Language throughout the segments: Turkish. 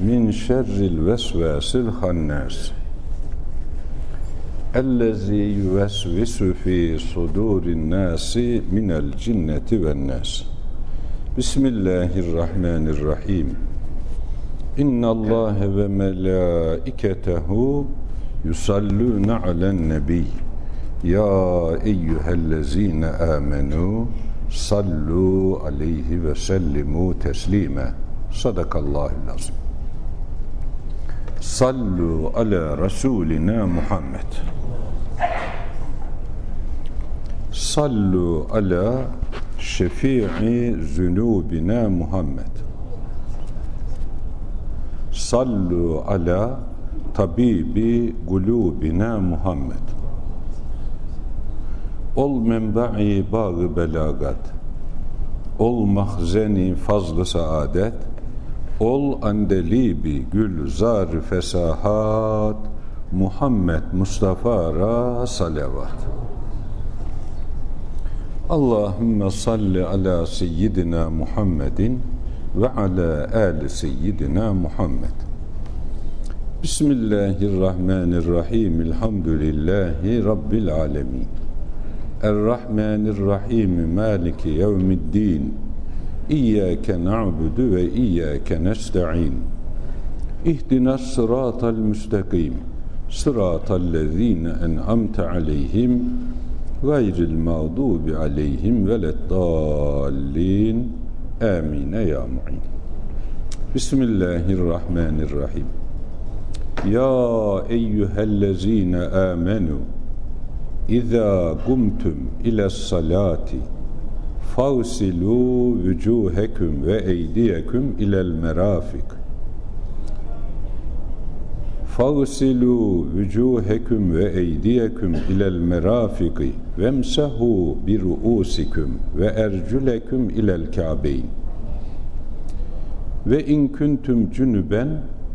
min şerril vesvesil hannas. Ellezî yüvesvisu fî sudûrin nâsi minel cinneti ven nâs Bismillahirrahmanirrahim. İnnallâhe ve melâiketehu yusallûne alen nebiyy Ya eyyühellezîne âmenû sallu aleyhi ve sellimu teslime Sadakallahul azim Sallu ala Resulina Muhammed. Sallu ala şefii zünubina Muhammed. Sallu ala tabibi gulubina Muhammed. Ol menba'i bağı belagat. Ol mahzeni fazlı saadet Ol andelibi gülzar fesahat Muhammed Mustafa'ra salavat. Allahümme salli ala seyyidina Muhammedin ve ala ali seyyidina Muhammed. Bismillahirrahmanirrahim. Elhamdülillahi Rabbil alemin Errahmanirrahim. Maliki yevmiddin إياك نعبد وإياك نستعين. اهدنا الصراط المستقيم. صراط الذين أنعمت عليهم غير المغضوب عليهم ولا الضالين. آمين يا معين. بسم الله الرحمن الرحيم. يا أيها الذين آمنوا إذا قمتم إلى الصلاة fagsilu vucuhekum ve eydiyekum ilel merafik. Fagsilu vucuhekum ve eydiyekum ilel merafiki vemsahu bi ruusikum ve erculekum ilel ka'beyn ve in kuntum cunuben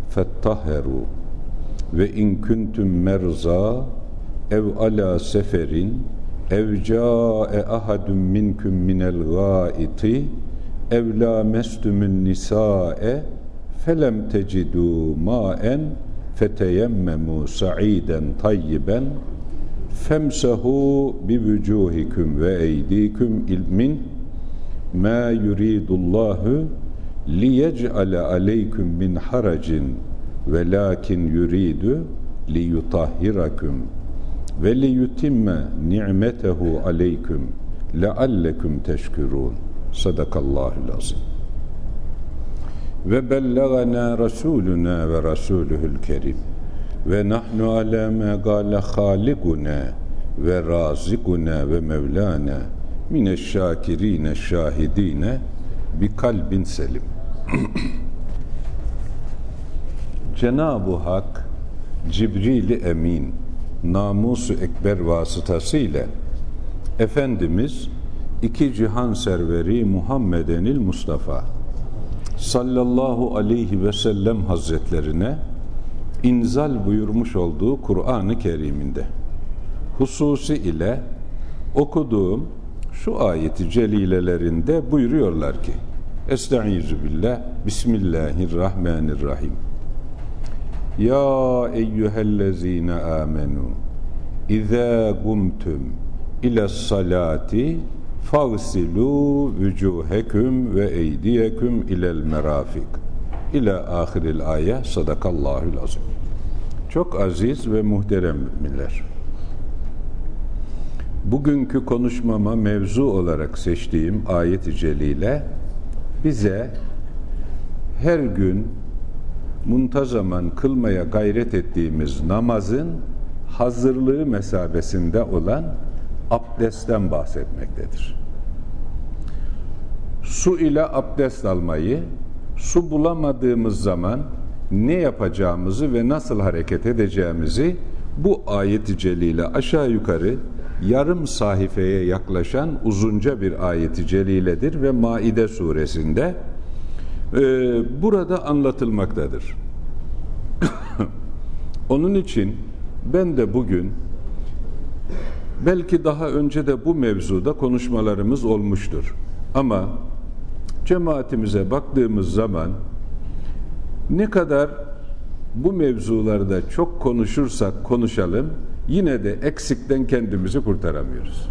fettaheru ve in kuntum merza ev ala seferin ev ca'e ahadun minkum minel gâiti ev la mestumun nisa'e felem tecidu ma'en feteyemmemu sa'iden tayyiben femsahu bi vücuhikum ve eydikum ilmin ma yuridullahu liyec'ale aleykum min haracin velakin yuridu liyutahhirakum ve li yutimme ni'metehu aleyküm leallekum teşkürun. Sadakallahul azim. Ve bellagana rasuluna ve rasuluhul kerim. Ve nahnu ala ma gale haliguna ve razikuna ve mevlana mineşşakirine şahidine bi kalbin selim. Cenab-ı Hak Cibril-i Emin namusu ekber vasıtasıyla Efendimiz iki cihan serveri Muhammedenil Mustafa sallallahu aleyhi ve sellem hazretlerine inzal buyurmuş olduğu Kur'an-ı Kerim'inde. Hususi ile okuduğum şu ayeti celilelerinde buyuruyorlar ki Estaizu billah Bismillahirrahmanirrahim ya eyyühellezine amenu İzâ gumtum ila salati fagsilu vücuhekum ve eydiyekum ilel merafik ila ahiril ayet sadakallahul azim çok aziz ve muhterem müminler. Bugünkü konuşmama mevzu olarak seçtiğim ayet-i celile bize her gün muntazaman kılmaya gayret ettiğimiz namazın hazırlığı mesabesinde olan abdestten bahsetmektedir. Su ile abdest almayı, su bulamadığımız zaman ne yapacağımızı ve nasıl hareket edeceğimizi bu ayeti celile aşağı yukarı yarım sayfaya yaklaşan uzunca bir ayeti celiledir ve Maide suresinde e, burada anlatılmaktadır. Onun için ben de bugün belki daha önce de bu mevzuda konuşmalarımız olmuştur. Ama cemaatimize baktığımız zaman ne kadar bu mevzularda çok konuşursak konuşalım yine de eksikten kendimizi kurtaramıyoruz.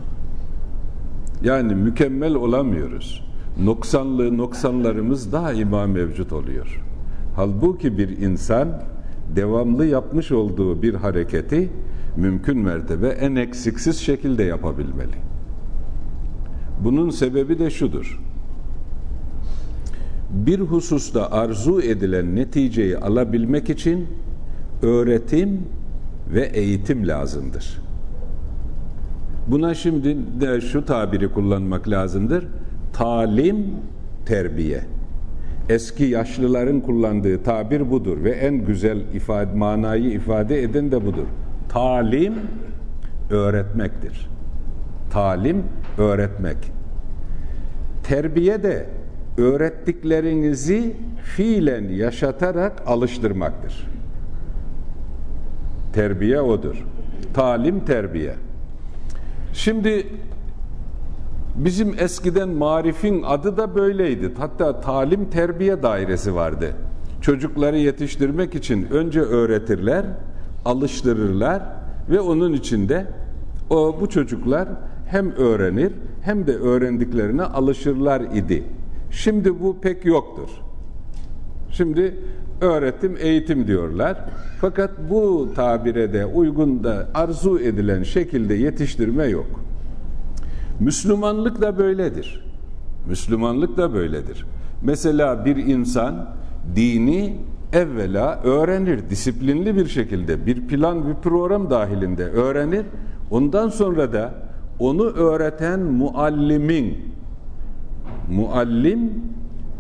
Yani mükemmel olamıyoruz. Noksanlı noksanlarımız daima mevcut oluyor. Halbuki bir insan devamlı yapmış olduğu bir hareketi mümkün mertebe en eksiksiz şekilde yapabilmeli. Bunun sebebi de şudur. Bir hususta arzu edilen neticeyi alabilmek için öğretim ve eğitim lazımdır. Buna şimdi de şu tabiri kullanmak lazımdır. Talim, terbiye. Eski yaşlıların kullandığı tabir budur ve en güzel ifade, manayı ifade eden de budur. Talim öğretmektir. Talim öğretmek. Terbiye de öğrettiklerinizi fiilen yaşatarak alıştırmaktır. Terbiye odur. Talim terbiye. Şimdi bizim eskiden marifin adı da böyleydi. Hatta talim terbiye dairesi vardı. Çocukları yetiştirmek için önce öğretirler, alıştırırlar ve onun içinde o bu çocuklar hem öğrenir hem de öğrendiklerine alışırlar idi. Şimdi bu pek yoktur. Şimdi öğretim, eğitim diyorlar. Fakat bu tabire de uygun da arzu edilen şekilde yetiştirme yok. Müslümanlık da böyledir. Müslümanlık da böyledir. Mesela bir insan dini evvela öğrenir, disiplinli bir şekilde bir plan, bir program dahilinde öğrenir. Ondan sonra da onu öğreten muallimin, muallim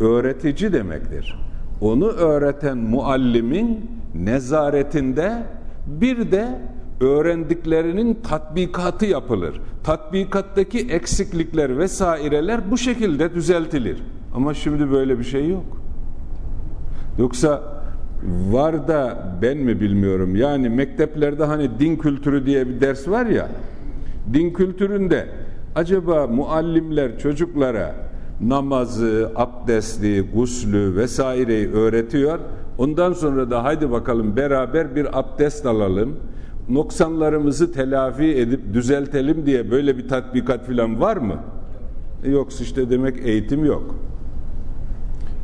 öğretici demektir. Onu öğreten muallimin nezaretinde bir de öğrendiklerinin tatbikatı yapılır. Tatbikattaki eksiklikler vesaireler bu şekilde düzeltilir. Ama şimdi böyle bir şey yok. Yoksa var da ben mi bilmiyorum. Yani mekteplerde hani din kültürü diye bir ders var ya. Din kültüründe acaba muallimler çocuklara namazı, abdesti, guslü vesaireyi öğretiyor. Ondan sonra da haydi bakalım beraber bir abdest alalım. Noksanlarımızı telafi edip düzeltelim diye böyle bir tatbikat falan var mı? Yoksa işte demek eğitim yok.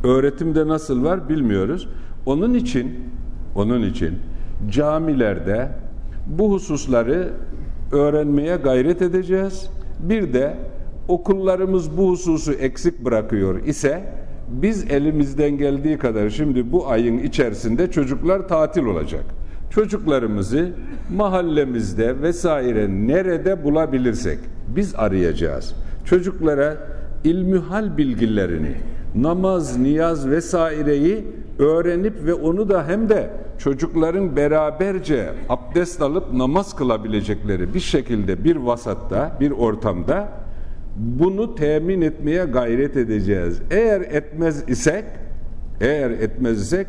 Öğretimde nasıl var bilmiyoruz. Onun için onun için camilerde bu hususları öğrenmeye gayret edeceğiz. Bir de okullarımız bu hususu eksik bırakıyor ise biz elimizden geldiği kadar şimdi bu ayın içerisinde çocuklar tatil olacak. Çocuklarımızı mahallemizde vesaire nerede bulabilirsek biz arayacağız. Çocuklara ilmihal bilgilerini, namaz, niyaz vesaireyi öğrenip ve onu da hem de çocukların beraberce abdest alıp namaz kılabilecekleri bir şekilde bir vasatta, bir ortamda bunu temin etmeye gayret edeceğiz. Eğer etmez isek, eğer etmez isek,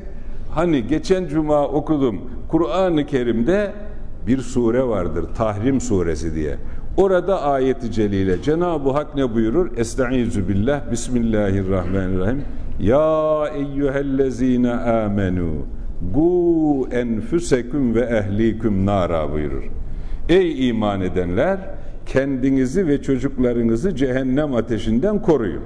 hani geçen cuma okudum Kur'an-ı Kerim'de bir sure vardır, Tahrim suresi diye. Orada ayeti celile Cenab-ı Hak ne buyurur? Estaizu billah, Bismillahirrahmanirrahim. Ya eyyühellezine amenu gu enfüseküm ve ehliküm nara buyurur. Ey iman edenler kendinizi ve çocuklarınızı cehennem ateşinden koruyun.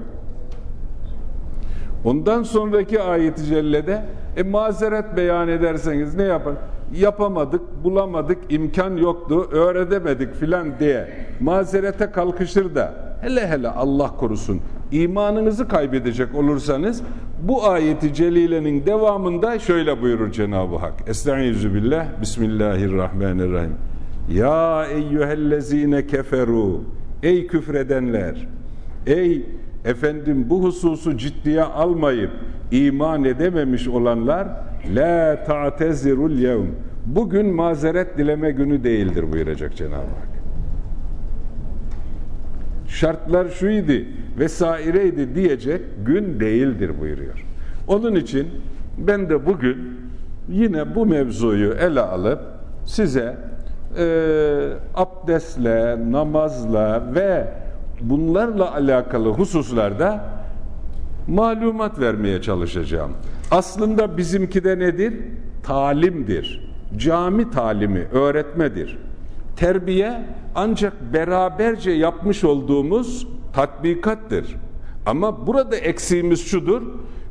Ondan sonraki ayet-i cellede e, mazeret beyan ederseniz ne yapar? Yapamadık, bulamadık, imkan yoktu, öğretemedik filan diye mazerete kalkışır da hele hele Allah korusun imanınızı kaybedecek olursanız bu ayeti celilenin devamında şöyle buyurur Cenab-ı Hak. Estaizu billah, Bismillahirrahmanirrahim. Ya eyyühellezine keferu Ey küfredenler Ey efendim bu hususu ciddiye almayıp iman edememiş olanlar La ta'tezirul yevm. Bugün mazeret dileme günü değildir buyuracak Cenab-ı Hak. Şartlar şuydu vesaireydi diyecek gün değildir buyuruyor. Onun için ben de bugün yine bu mevzuyu ele alıp size e, abdestle, namazla ve bunlarla alakalı hususlarda malumat vermeye çalışacağım. Aslında bizimki de nedir? Talimdir. Cami talimi, öğretmedir. Terbiye ancak beraberce yapmış olduğumuz tatbikattır. Ama burada eksiğimiz şudur.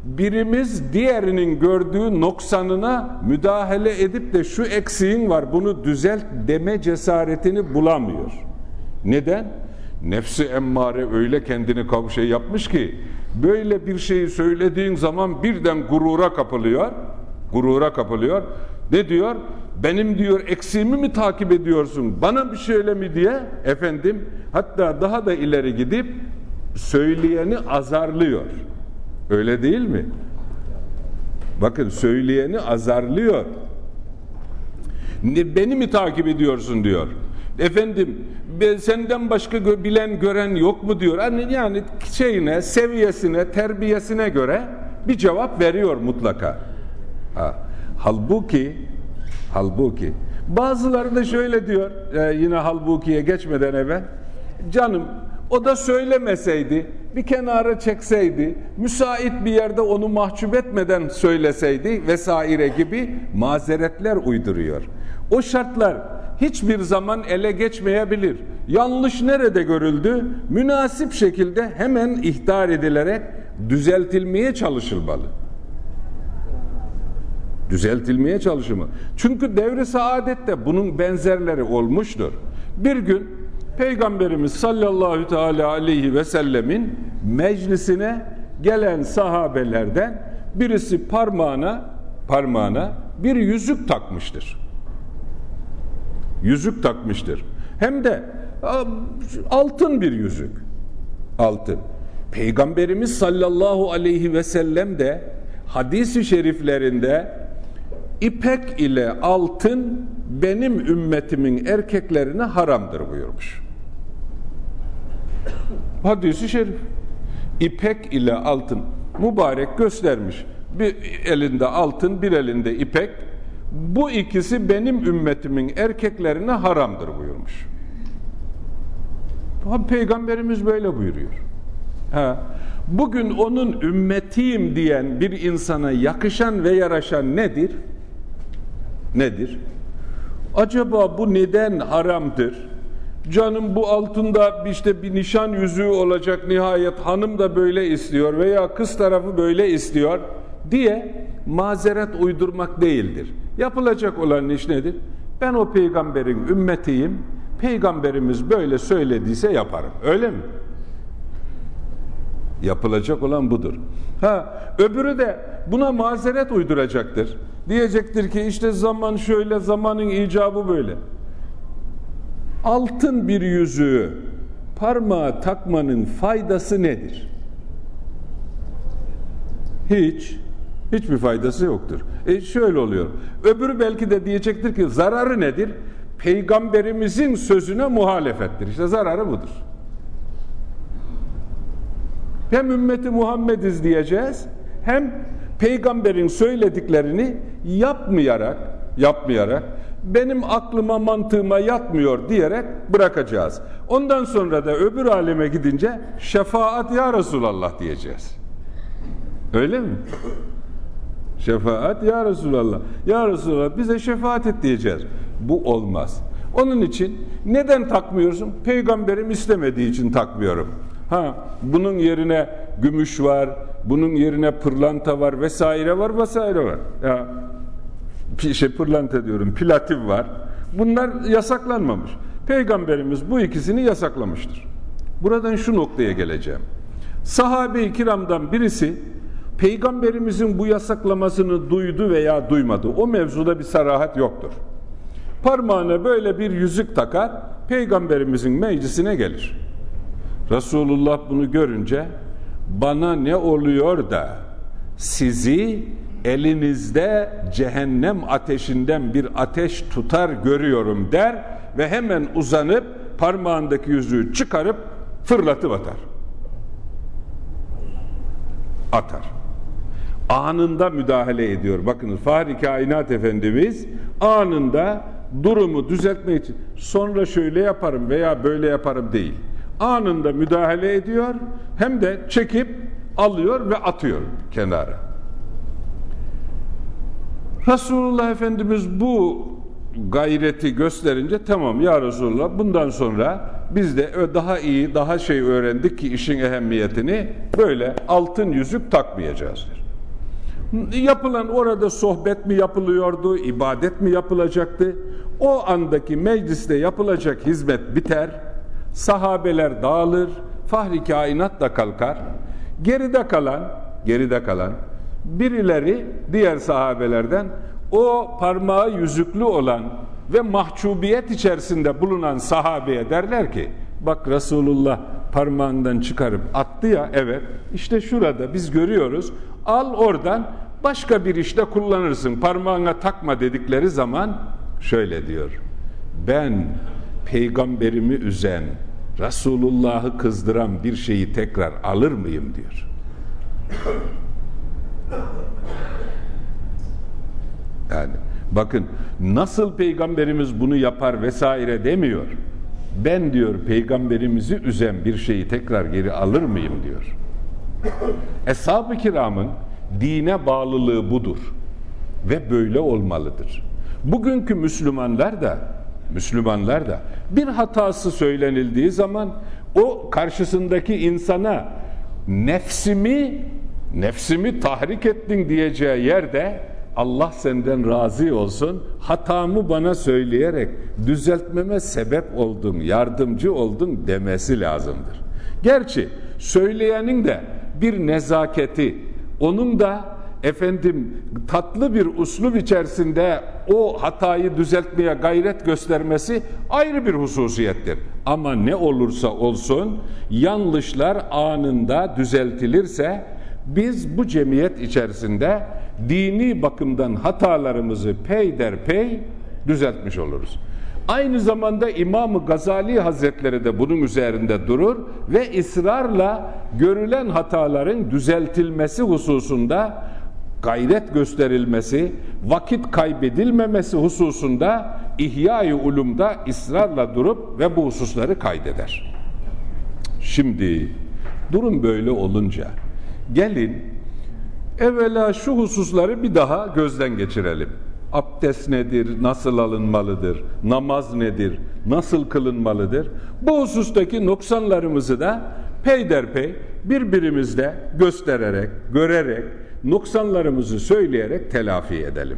Birimiz diğerinin gördüğü noksanına müdahale edip de şu eksiğin var bunu düzelt deme cesaretini bulamıyor. Neden? Nefsi emmare öyle kendini şey yapmış ki böyle bir şeyi söylediğin zaman birden gurura kapılıyor. Gurura kapılıyor. Ne diyor? Benim diyor eksiğimi mi takip ediyorsun? Bana bir şöyle mi diye efendim hatta daha da ileri gidip söyleyeni azarlıyor. Öyle değil mi? Bakın söyleyeni azarlıyor. Beni mi takip ediyorsun diyor. Efendim senden başka bilen gören yok mu diyor. Yani, yani şeyine, seviyesine, terbiyesine göre bir cevap veriyor mutlaka. Ha. Halbuki halbuki bazıları da şöyle diyor e, yine halbukiye geçmeden evvel canım o da söylemeseydi bir kenara çekseydi müsait bir yerde onu mahcup etmeden söyleseydi vesaire gibi mazeretler uyduruyor. O şartlar hiçbir zaman ele geçmeyebilir. Yanlış nerede görüldü? Münasip şekilde hemen ihtar edilerek düzeltilmeye çalışılmalı. Düzeltilmeye çalışımı. Çünkü devri saadette bunun benzerleri olmuştur. Bir gün Peygamberimiz sallallahu teala aleyhi ve sellemin meclisine gelen sahabelerden birisi parmağına parmağına bir yüzük takmıştır yüzük takmıştır. Hem de altın bir yüzük. Altın. Peygamberimiz sallallahu aleyhi ve sellem de hadisi şeriflerinde ipek ile altın benim ümmetimin erkeklerine haramdır buyurmuş. Hadisi şerif. İpek ile altın mübarek göstermiş. Bir elinde altın, bir elinde ipek bu ikisi benim ümmetimin erkeklerine haramdır buyurmuş. Peygamberimiz böyle buyuruyor. Ha. Bugün onun ümmetiyim diyen bir insana yakışan ve yaraşan nedir? Nedir? Acaba bu neden haramdır? Canım bu altında işte bir nişan yüzüğü olacak nihayet hanım da böyle istiyor veya kız tarafı böyle istiyor diye mazeret uydurmak değildir. Yapılacak olan iş nedir? Ben o peygamberin ümmetiyim. Peygamberimiz böyle söylediyse yaparım. Öyle mi? Yapılacak olan budur. Ha, öbürü de buna mazeret uyduracaktır. Diyecektir ki işte zaman şöyle, zamanın icabı böyle. Altın bir yüzüğü parmağa takmanın faydası nedir? Hiç. Hiçbir faydası yoktur. E şöyle oluyor. Öbürü belki de diyecektir ki zararı nedir? Peygamberimizin sözüne muhalefettir. İşte zararı budur. Hem ümmeti Muhammediz diyeceğiz hem peygamberin söylediklerini yapmayarak yapmayarak benim aklıma mantığıma yatmıyor diyerek bırakacağız. Ondan sonra da öbür aleme gidince şefaat ya Resulallah diyeceğiz. Öyle mi? Şefaat ya Resulallah. Ya Resulallah bize şefaat et diyeceğiz. Bu olmaz. Onun için neden takmıyorsun? Peygamberim istemediği için takmıyorum. Ha, bunun yerine gümüş var, bunun yerine pırlanta var vesaire var vesaire var. Ya şey pırlanta diyorum, platin var. Bunlar yasaklanmamış. Peygamberimiz bu ikisini yasaklamıştır. Buradan şu noktaya geleceğim. Sahabe-i kiramdan birisi Peygamberimizin bu yasaklamasını duydu veya duymadı. O mevzuda bir sarahat yoktur. Parmağına böyle bir yüzük takar, Peygamberimizin meclisine gelir. Resulullah bunu görünce bana ne oluyor da sizi elinizde cehennem ateşinden bir ateş tutar görüyorum der ve hemen uzanıp parmağındaki yüzüğü çıkarıp fırlatıp atar. Atar. Anında müdahale ediyor. Bakınız Fahri Kainat Efendimiz anında durumu düzeltmek için sonra şöyle yaparım veya böyle yaparım değil. Anında müdahale ediyor hem de çekip alıyor ve atıyor kenara. Resulullah Efendimiz bu gayreti gösterince tamam ya Resulullah bundan sonra biz de daha iyi daha şey öğrendik ki işin ehemmiyetini böyle altın yüzük takmayacağızdır. Yapılan orada sohbet mi yapılıyordu, ibadet mi yapılacaktı? O andaki mecliste yapılacak hizmet biter, sahabeler dağılır, fahri kainat da kalkar. Geride kalan, geride kalan birileri diğer sahabelerden o parmağı yüzüklü olan ve mahcubiyet içerisinde bulunan sahabeye derler ki bak Resulullah parmağından çıkarıp attı ya evet işte şurada biz görüyoruz al oradan başka bir işte kullanırsın parmağına takma dedikleri zaman şöyle diyor ben peygamberimi üzen Resulullah'ı kızdıran bir şeyi tekrar alır mıyım diyor yani bakın nasıl peygamberimiz bunu yapar vesaire demiyor. Ben diyor peygamberimizi üzen bir şeyi tekrar geri alır mıyım diyor. Eshab-ı kiramın dine bağlılığı budur ve böyle olmalıdır. Bugünkü Müslümanlar da Müslümanlar da bir hatası söylenildiği zaman o karşısındaki insana nefsimi nefsimi tahrik ettin diyeceği yerde Allah senden razı olsun hatamı bana söyleyerek düzeltmeme sebep oldun, yardımcı oldun demesi lazımdır. Gerçi söyleyenin de bir nezaketi, onun da efendim tatlı bir uslub içerisinde o hatayı düzeltmeye gayret göstermesi ayrı bir hususiyettir. Ama ne olursa olsun yanlışlar anında düzeltilirse biz bu cemiyet içerisinde dini bakımdan hatalarımızı peyderpey düzeltmiş oluruz. Aynı zamanda İmam-ı Gazali Hazretleri de bunun üzerinde durur ve ısrarla görülen hataların düzeltilmesi hususunda gayret gösterilmesi, vakit kaybedilmemesi hususunda İhya-i Ulum'da ısrarla durup ve bu hususları kaydeder. Şimdi durum böyle olunca gelin evvela şu hususları bir daha gözden geçirelim. Abdest nedir, nasıl alınmalıdır, namaz nedir, nasıl kılınmalıdır? Bu husustaki noksanlarımızı da peyderpey birbirimizde göstererek, görerek, noksanlarımızı söyleyerek telafi edelim.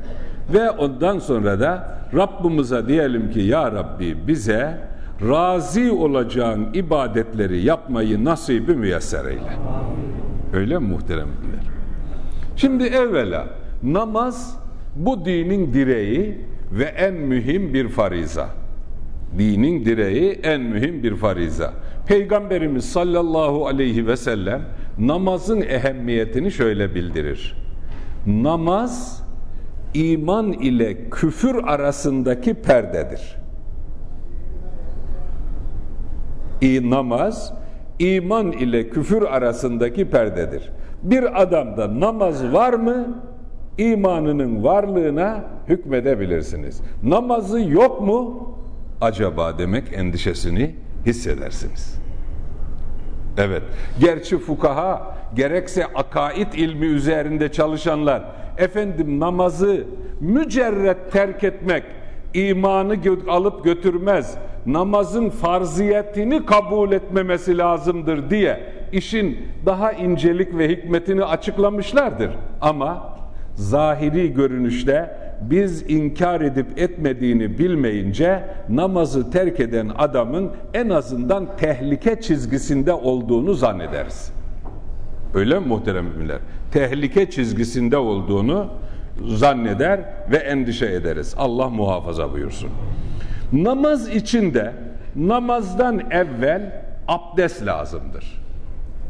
Ve ondan sonra da Rabbimize diyelim ki Ya Rabbi bize razı olacağın ibadetleri yapmayı nasibi müyesser eyle. Öyle mi muhteremler? Şimdi evvela namaz bu dinin direği ve en mühim bir fariza. Dinin direği en mühim bir fariza. Peygamberimiz sallallahu aleyhi ve sellem namazın ehemmiyetini şöyle bildirir. Namaz iman ile küfür arasındaki perdedir. İ namaz iman ile küfür arasındaki perdedir. Bir adamda namaz var mı? İmanının varlığına hükmedebilirsiniz. Namazı yok mu? Acaba demek endişesini hissedersiniz. Evet. Gerçi fukaha gerekse akaid ilmi üzerinde çalışanlar efendim namazı mücerret terk etmek imanı alıp götürmez. Namazın farziyetini kabul etmemesi lazımdır diye işin daha incelik ve hikmetini açıklamışlardır. Ama zahiri görünüşte biz inkar edip etmediğini bilmeyince namazı terk eden adamın en azından tehlike çizgisinde olduğunu zannederiz. Öyle mi muhterem müminler? Tehlike çizgisinde olduğunu zanneder ve endişe ederiz. Allah muhafaza buyursun. Namaz içinde namazdan evvel abdest lazımdır.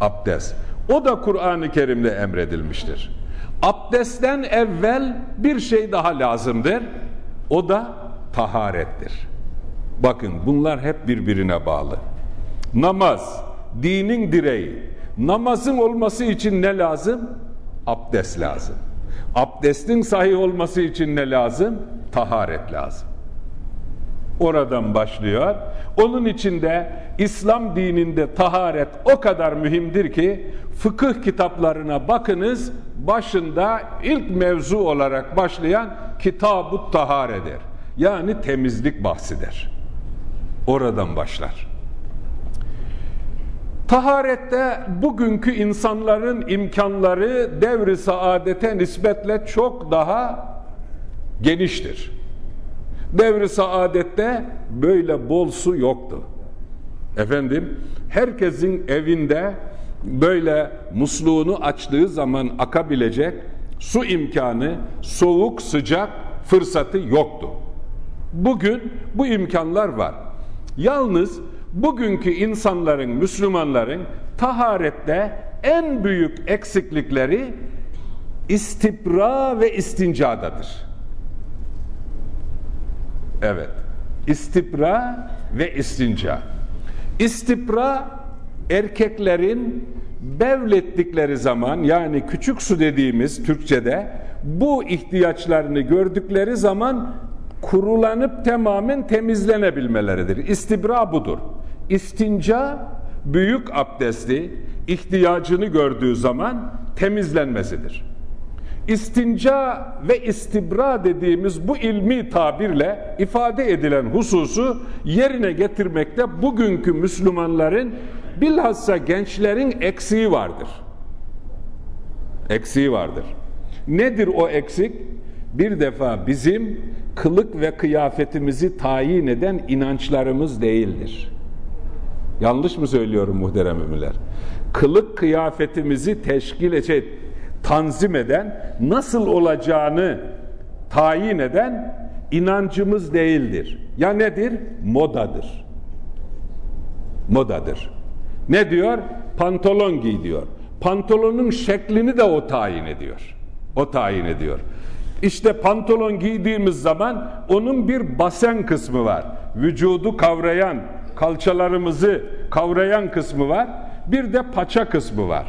Abdest. O da Kur'an-ı Kerim'de emredilmiştir. Abdestten evvel bir şey daha lazımdır. O da taharettir. Bakın bunlar hep birbirine bağlı. Namaz, dinin direği. Namazın olması için ne lazım? Abdest lazım. Abdestin sahih olması için ne lazım? Taharet lazım. Oradan başlıyor. Onun içinde İslam dininde taharet o kadar mühimdir ki fıkıh kitaplarına bakınız başında ilk mevzu olarak başlayan Kitab-ı Taharedir. Yani temizlik bahsidir. Oradan başlar. Taharette bugünkü insanların imkanları devri saadete nispetle çok daha geniştir. Devri saadette böyle bol su yoktu. Efendim, herkesin evinde böyle musluğunu açtığı zaman akabilecek su imkanı, soğuk, sıcak fırsatı yoktu. Bugün bu imkanlar var. Yalnız bugünkü insanların, Müslümanların taharette en büyük eksiklikleri istibra ve istincadadır. Evet. İstibra ve istinca. İstibra erkeklerin bevlettikleri zaman yani küçük su dediğimiz Türkçe'de bu ihtiyaçlarını gördükleri zaman kurulanıp tamamen temizlenebilmeleridir. İstibra budur. İstinca büyük abdesti ihtiyacını gördüğü zaman temizlenmesidir. İstinca ve istibra dediğimiz bu ilmi tabirle ifade edilen hususu yerine getirmekte bugünkü Müslümanların bilhassa gençlerin eksiği vardır. Eksiği vardır. Nedir o eksik? Bir defa bizim kılık ve kıyafetimizi tayin eden inançlarımız değildir. Yanlış mı söylüyorum muhterem müminler? Kılık kıyafetimizi teşkil edecek, tanzim eden, nasıl olacağını tayin eden inancımız değildir. Ya nedir? Modadır. Modadır. Ne diyor? Pantolon giy diyor. Pantolonun şeklini de o tayin ediyor. O tayin ediyor. İşte pantolon giydiğimiz zaman onun bir basen kısmı var. Vücudu kavrayan, kalçalarımızı kavrayan kısmı var. Bir de paça kısmı var.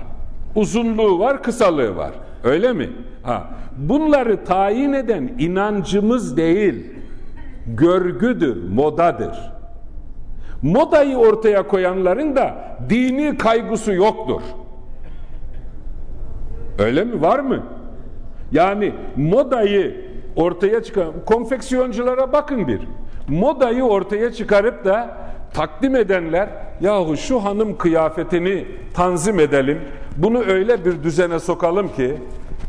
Uzunluğu var, kısalığı var. Öyle mi? Ha. Bunları tayin eden inancımız değil, görgüdür, modadır. Modayı ortaya koyanların da dini kaygısı yoktur. Öyle mi? Var mı? Yani modayı ortaya çıkan konfeksiyonculara bakın bir. Modayı ortaya çıkarıp da takdim edenler yahu şu hanım kıyafetini tanzim edelim. Bunu öyle bir düzene sokalım ki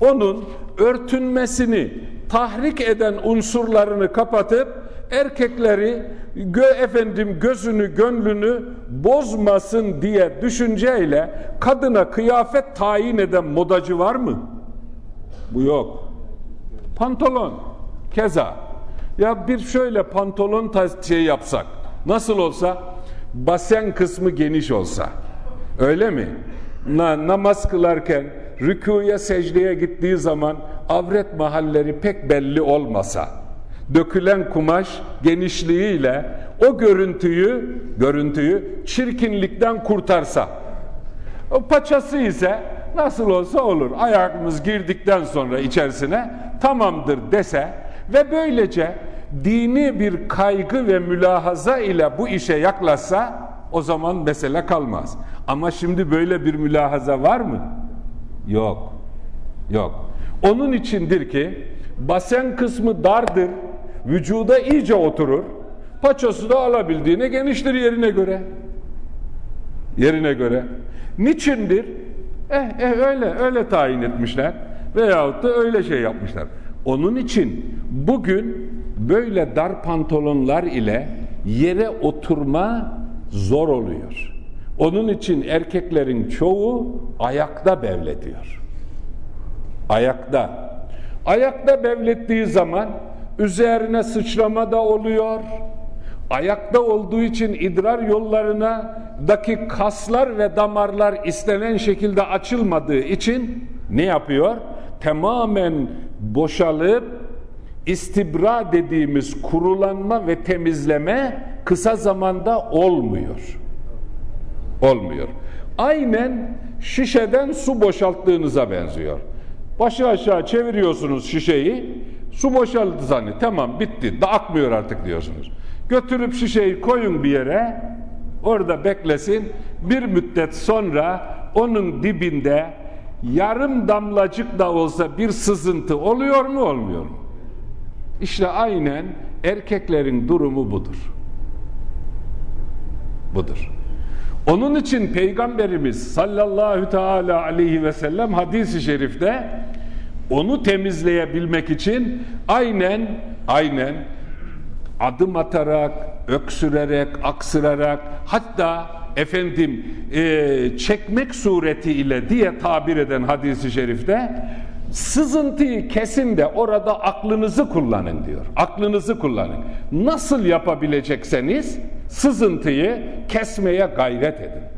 onun örtünmesini tahrik eden unsurlarını kapatıp erkekleri gö efendim gözünü gönlünü bozmasın diye düşünceyle kadına kıyafet tayin eden modacı var mı? Bu yok. Pantolon keza. Ya bir şöyle pantolon şey yapsak nasıl olsa basen kısmı geniş olsa öyle mi? Na, namaz kılarken rükuya secdeye gittiği zaman avret mahalleri pek belli olmasa dökülen kumaş genişliğiyle o görüntüyü görüntüyü çirkinlikten kurtarsa o paçası ise nasıl olsa olur ayağımız girdikten sonra içerisine tamamdır dese ve böylece dini bir kaygı ve mülahaza ile bu işe yaklaşsa o zaman mesele kalmaz. Ama şimdi böyle bir mülahaza var mı? Yok. Yok. Onun içindir ki basen kısmı dardır, vücuda iyice oturur, paçosu da alabildiğine geniştir yerine göre. Yerine göre. Niçindir? Eh, eh öyle, öyle tayin etmişler. Veyahut da öyle şey yapmışlar. Onun için bugün böyle dar pantolonlar ile yere oturma zor oluyor. Onun için erkeklerin çoğu ayakta bevletiyor. Ayakta. Ayakta bevlettiği zaman üzerine sıçrama da oluyor. Ayakta olduğu için idrar yollarına daki kaslar ve damarlar istenen şekilde açılmadığı için ne yapıyor? tamamen boşalıp istibra dediğimiz kurulanma ve temizleme kısa zamanda olmuyor. Olmuyor. Aynen şişeden su boşalttığınıza benziyor. Başı aşağı çeviriyorsunuz şişeyi, su boşaldı zannet. Tamam bitti, da akmıyor artık diyorsunuz. Götürüp şişeyi koyun bir yere, orada beklesin. Bir müddet sonra onun dibinde yarım damlacık da olsa bir sızıntı oluyor mu olmuyor mu? İşte aynen erkeklerin durumu budur. Budur. Onun için Peygamberimiz sallallahu teala aleyhi ve sellem hadisi şerifte onu temizleyebilmek için aynen aynen adım atarak, öksürerek, aksırarak hatta efendim e, çekmek suretiyle diye tabir eden hadisi şerifte sızıntıyı kesin de orada aklınızı kullanın diyor. Aklınızı kullanın. Nasıl yapabilecekseniz sızıntıyı kesmeye gayret edin.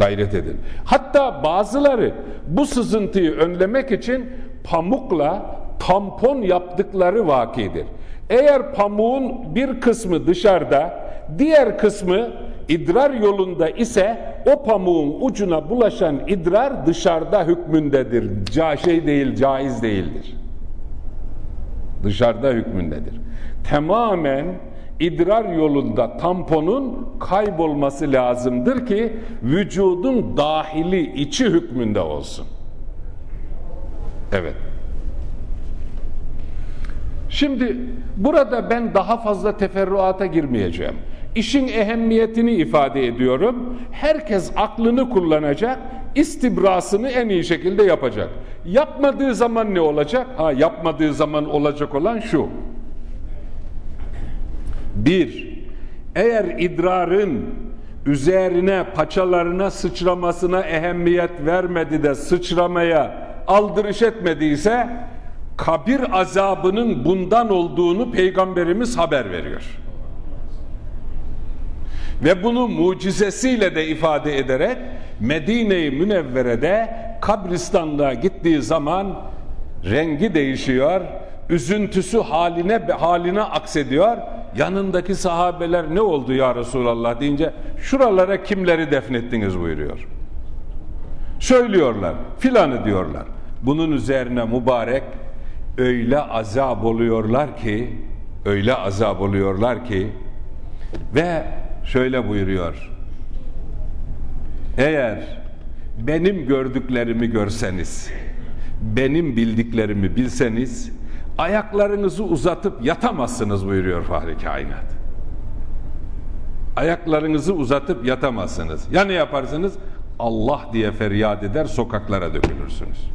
Gayret edin. Hatta bazıları bu sızıntıyı önlemek için pamukla tampon yaptıkları vakidir. Eğer pamuğun bir kısmı dışarıda, diğer kısmı idrar yolunda ise o pamuğun ucuna bulaşan idrar dışarıda hükmündedir. Ca şey değil, caiz değildir. Dışarıda hükmündedir. Tamamen idrar yolunda tamponun kaybolması lazımdır ki vücudun dahili içi hükmünde olsun. Evet. Şimdi burada ben daha fazla teferruata girmeyeceğim. İşin ehemmiyetini ifade ediyorum. Herkes aklını kullanacak, istibrasını en iyi şekilde yapacak. Yapmadığı zaman ne olacak? Ha yapmadığı zaman olacak olan şu. Bir, eğer idrarın üzerine, paçalarına sıçramasına ehemmiyet vermedi de sıçramaya aldırış etmediyse kabir azabının bundan olduğunu Peygamberimiz haber veriyor. Ve bunu mucizesiyle de ifade ederek Medine-i Münevvere'de kabristanlığa gittiği zaman rengi değişiyor, üzüntüsü haline haline aksediyor. Yanındaki sahabeler ne oldu ya Resulallah deyince şuralara kimleri defnettiniz buyuruyor. Söylüyorlar, filanı diyorlar. Bunun üzerine mübarek öyle azap oluyorlar ki öyle azap oluyorlar ki ve şöyle buyuruyor eğer benim gördüklerimi görseniz benim bildiklerimi bilseniz ayaklarınızı uzatıp yatamazsınız buyuruyor Fahri Kainat. Ayaklarınızı uzatıp yatamazsınız. Ya ne yaparsınız? Allah diye feryat eder sokaklara dökülürsünüz.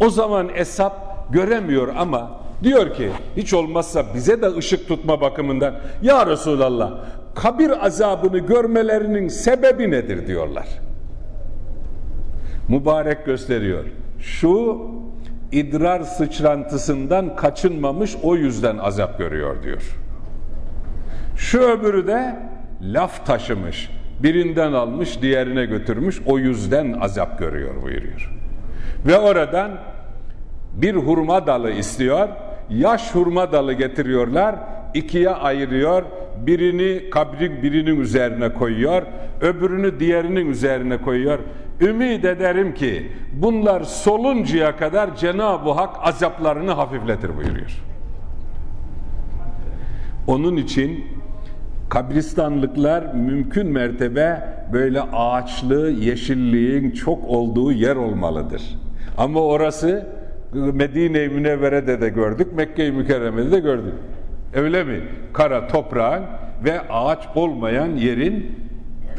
O zaman Esap göremiyor ama diyor ki hiç olmazsa bize de ışık tutma bakımından ya Resulallah kabir azabını görmelerinin sebebi nedir? diyorlar. Mübarek gösteriyor. Şu idrar sıçrantısından kaçınmamış o yüzden azap görüyor diyor. Şu öbürü de laf taşımış. Birinden almış diğerine götürmüş o yüzden azap görüyor buyuruyor. Ve oradan bir hurma dalı istiyor. Yaş hurma dalı getiriyorlar. ikiye ayırıyor. Birini kabrin birinin üzerine koyuyor. Öbürünü diğerinin üzerine koyuyor. Ümid ederim ki bunlar soluncaya kadar Cenab-ı Hak azaplarını hafifletir buyuruyor. Onun için kabristanlıklar mümkün mertebe böyle ağaçlı, yeşilliğin çok olduğu yer olmalıdır. Ama orası Medine-i Münevvere'de de gördük, Mekke-i Mükerreme'de de gördük. Öyle mi? Kara toprağın ve ağaç olmayan yerin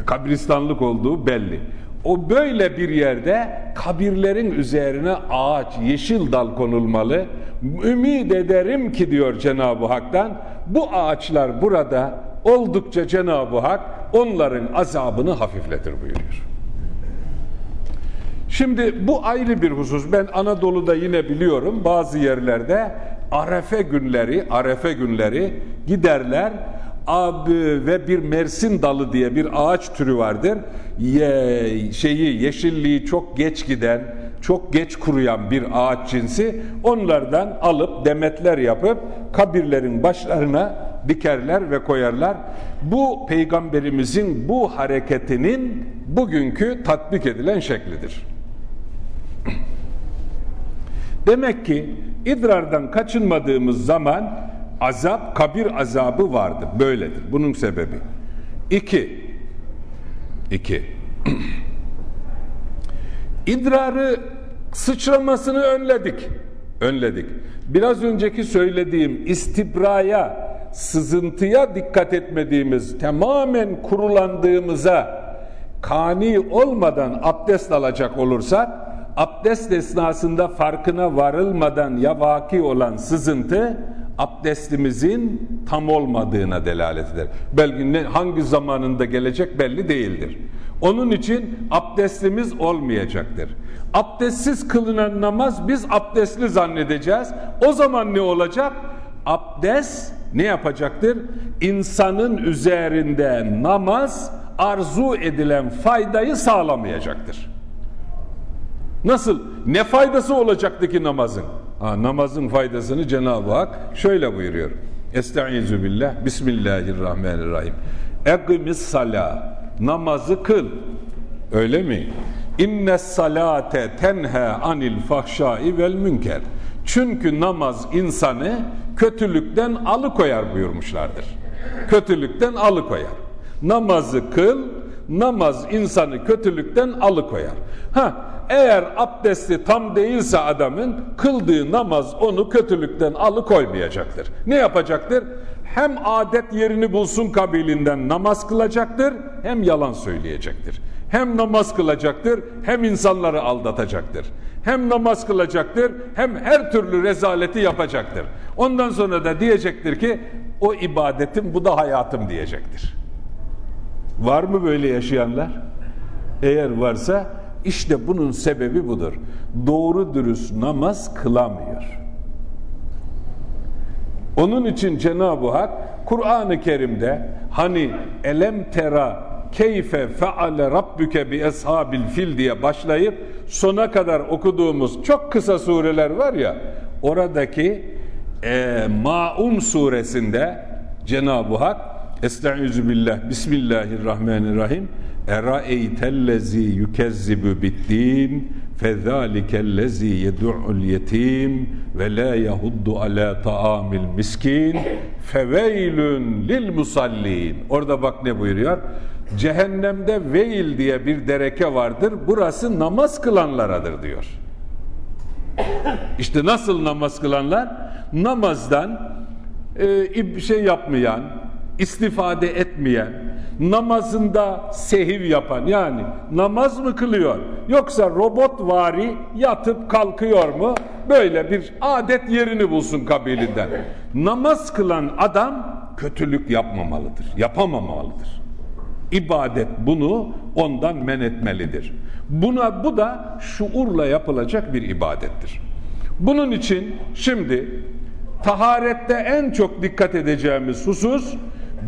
kabristanlık olduğu belli. O böyle bir yerde kabirlerin üzerine ağaç, yeşil dal konulmalı. Ümid ederim ki diyor Cenab-ı Hak'tan bu ağaçlar burada oldukça Cenab-ı Hak onların azabını hafifletir buyuruyor. Şimdi bu ayrı bir husus. Ben Anadolu'da yine biliyorum bazı yerlerde arefe günleri, arefe günleri giderler. Abi ve bir mersin dalı diye bir ağaç türü vardır. Ye, şeyi yeşilliği çok geç giden, çok geç kuruyan bir ağaç cinsi. Onlardan alıp demetler yapıp kabirlerin başlarına dikerler ve koyarlar. Bu peygamberimizin bu hareketinin bugünkü tatbik edilen şeklidir. Demek ki idrardan kaçınmadığımız zaman azap, kabir azabı vardır. Böyledir. Bunun sebebi. İki. İki. İdrarı sıçramasını önledik. Önledik. Biraz önceki söylediğim istibraya, sızıntıya dikkat etmediğimiz, tamamen kurulandığımıza kani olmadan abdest alacak olursak, abdest esnasında farkına varılmadan ya vaki olan sızıntı abdestimizin tam olmadığına delalet eder. Belki ne, hangi zamanında gelecek belli değildir. Onun için abdestimiz olmayacaktır. Abdestsiz kılınan namaz biz abdestli zannedeceğiz. O zaman ne olacak? Abdest ne yapacaktır? İnsanın üzerinde namaz arzu edilen faydayı sağlamayacaktır. Nasıl? Ne faydası olacaktı ki namazın? Ha, namazın faydasını Cenab-ı Hak şöyle buyuruyor. Estaizu billah, Bismillahirrahmanirrahim. Eqimis sala, namazı kıl. Öyle mi? İnne salate tenha anil fahşai vel münker. Çünkü namaz insanı kötülükten alıkoyar buyurmuşlardır. Kötülükten alıkoyar. Namazı kıl, namaz insanı kötülükten alıkoyar. Ha, eğer abdesti tam değilse adamın kıldığı namaz onu kötülükten alıkoymayacaktır. Ne yapacaktır? Hem adet yerini bulsun kabilinden namaz kılacaktır, hem yalan söyleyecektir. Hem namaz kılacaktır, hem insanları aldatacaktır. Hem namaz kılacaktır, hem her türlü rezaleti yapacaktır. Ondan sonra da diyecektir ki, o ibadetim, bu da hayatım diyecektir. Var mı böyle yaşayanlar? Eğer varsa, işte bunun sebebi budur. Doğru dürüst namaz kılamıyor. Onun için Cenab-ı Hak Kur'an-ı Kerim'de hani elem tera keyfe feale rabbuke bi eshabil fil diye başlayıp sona kadar okuduğumuz çok kısa sureler var ya oradaki e, Maun suresinde Cenab-ı Hak Estaizu billah Bismillahirrahmanirrahim Eraeytellezi yükezzibu biddin fezâlikellezi yed'ul yetim ve la yahuddu ala ta'amil miskin feveylün lil musallin. Orada bak ne buyuruyor? Cehennemde veil diye bir dereke vardır. Burası namaz kılanlaradır diyor. İşte nasıl namaz kılanlar? Namazdan e, şey yapmayan, istifade etmeyen, namazında sehiv yapan yani namaz mı kılıyor yoksa robot vari yatıp kalkıyor mu böyle bir adet yerini bulsun kabilinden. Namaz kılan adam kötülük yapmamalıdır, yapamamalıdır. İbadet bunu ondan men etmelidir. Buna bu da şuurla yapılacak bir ibadettir. Bunun için şimdi taharette en çok dikkat edeceğimiz husus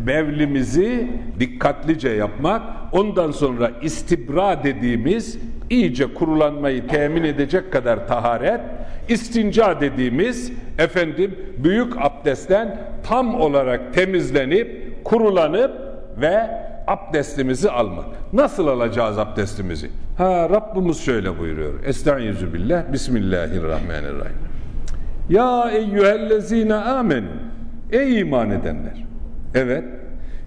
bevlimizi dikkatlice yapmak, ondan sonra istibra dediğimiz iyice kurulanmayı temin edecek kadar taharet, istinca dediğimiz efendim büyük abdestten tam olarak temizlenip, kurulanıp ve abdestimizi almak. Nasıl alacağız abdestimizi? Ha Rabbimiz şöyle buyuruyor. Estaizu billah. Bismillahirrahmanirrahim. Ya eyyühellezine amen. Ey iman edenler. Evet.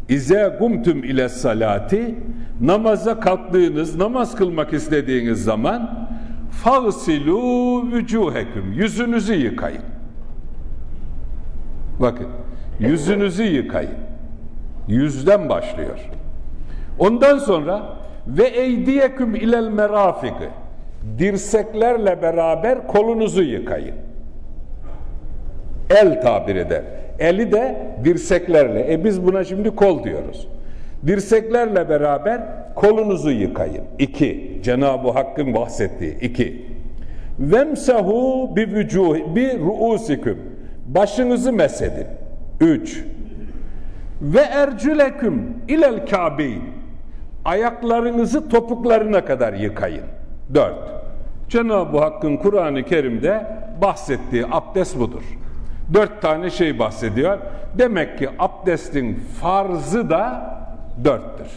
İze gumtum ile salati namaza kalktığınız, namaz kılmak istediğiniz zaman fagsilu vücuheküm yüzünüzü yıkayın. Bakın yüzünüzü yıkayın. Yüzden başlıyor. Ondan sonra ve eydiyeküm ilel merafiki dirseklerle beraber kolunuzu yıkayın. El tabir eder. Eli de dirseklerle. E biz buna şimdi kol diyoruz. Dirseklerle beraber kolunuzu yıkayın. İki. Cenab-ı Hakk'ın bahsettiği. iki. Vemsahu bi vücuh bi ruusiküm. Başınızı mesedin. Üç. ve ercüleküm ilel kabeyn ayaklarınızı topuklarına kadar yıkayın. Dört. Cenab-ı Hakk'ın Kur'an-ı Kerim'de bahsettiği abdest budur. Dört tane şey bahsediyor. Demek ki abdestin farzı da dörttür.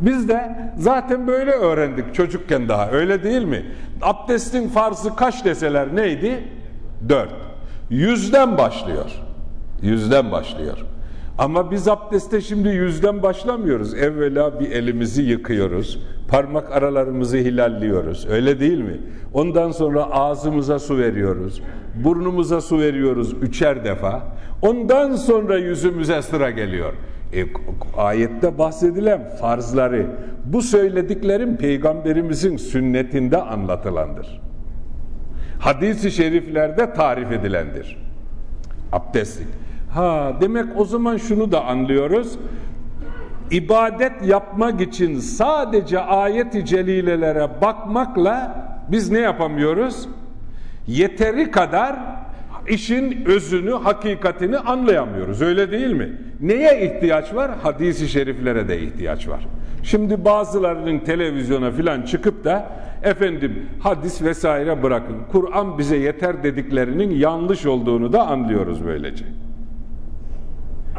Biz de zaten böyle öğrendik çocukken daha öyle değil mi? Abdestin farzı kaç deseler neydi? Dört. Yüzden başlıyor. Yüzden başlıyor. Ama biz abdeste şimdi yüzden başlamıyoruz. Evvela bir elimizi yıkıyoruz. Parmak aralarımızı hilalliyoruz. Öyle değil mi? Ondan sonra ağzımıza su veriyoruz. Burnumuza su veriyoruz üçer defa. Ondan sonra yüzümüze sıra geliyor. E, ayette bahsedilen farzları bu söylediklerim peygamberimizin sünnetinde anlatılandır. Hadis-i şeriflerde tarif edilendir. Abdestlik. Ha demek o zaman şunu da anlıyoruz. İbadet yapmak için sadece ayet-i celilelere bakmakla biz ne yapamıyoruz? Yeteri kadar işin özünü, hakikatini anlayamıyoruz. Öyle değil mi? Neye ihtiyaç var? Hadis-i şeriflere de ihtiyaç var. Şimdi bazılarının televizyona filan çıkıp da efendim hadis vesaire bırakın. Kur'an bize yeter dediklerinin yanlış olduğunu da anlıyoruz böylece.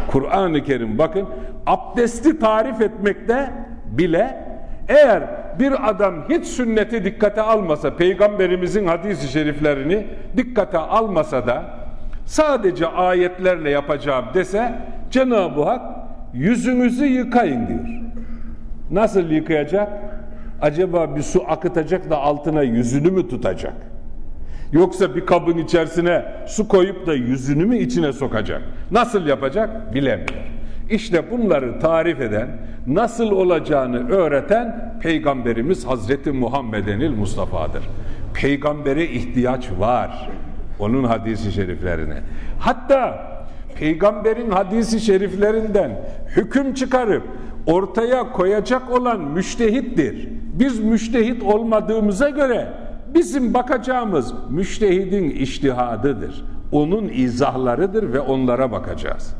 Kur'an-ı Kerim bakın abdesti tarif etmekte bile eğer bir adam hiç sünneti dikkate almasa, peygamberimizin hadisi şeriflerini dikkate almasa da sadece ayetlerle yapacağım dese Cenab-ı Hak yüzünüzü yıkayın diyor. Nasıl yıkayacak? Acaba bir su akıtacak da altına yüzünü mü tutacak? Yoksa bir kabın içerisine su koyup da yüzünü mü içine sokacak? Nasıl yapacak? Bilemiyor. İşte bunları tarif eden, nasıl olacağını öğreten Peygamberimiz Hazreti Muhammedenil Mustafa'dır. Peygambere ihtiyaç var. Onun hadisi şeriflerine. Hatta peygamberin hadisi şeriflerinden hüküm çıkarıp ortaya koyacak olan müştehittir. Biz müştehit olmadığımıza göre bizim bakacağımız müştehidin iştihadıdır. Onun izahlarıdır ve onlara bakacağız.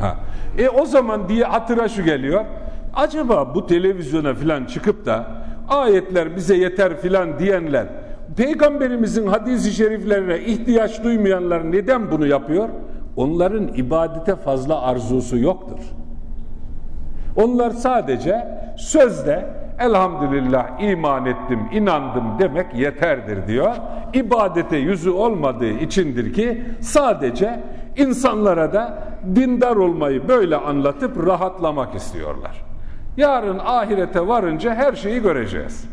Ha. E o zaman diye hatıra şu geliyor. Acaba bu televizyona filan çıkıp da ayetler bize yeter filan diyenler Peygamberimizin hadisi şeriflerine ihtiyaç duymayanlar neden bunu yapıyor? Onların ibadete fazla arzusu yoktur. Onlar sadece sözde elhamdülillah iman ettim, inandım demek yeterdir diyor. İbadete yüzü olmadığı içindir ki sadece insanlara da dindar olmayı böyle anlatıp rahatlamak istiyorlar. Yarın ahirete varınca her şeyi göreceğiz.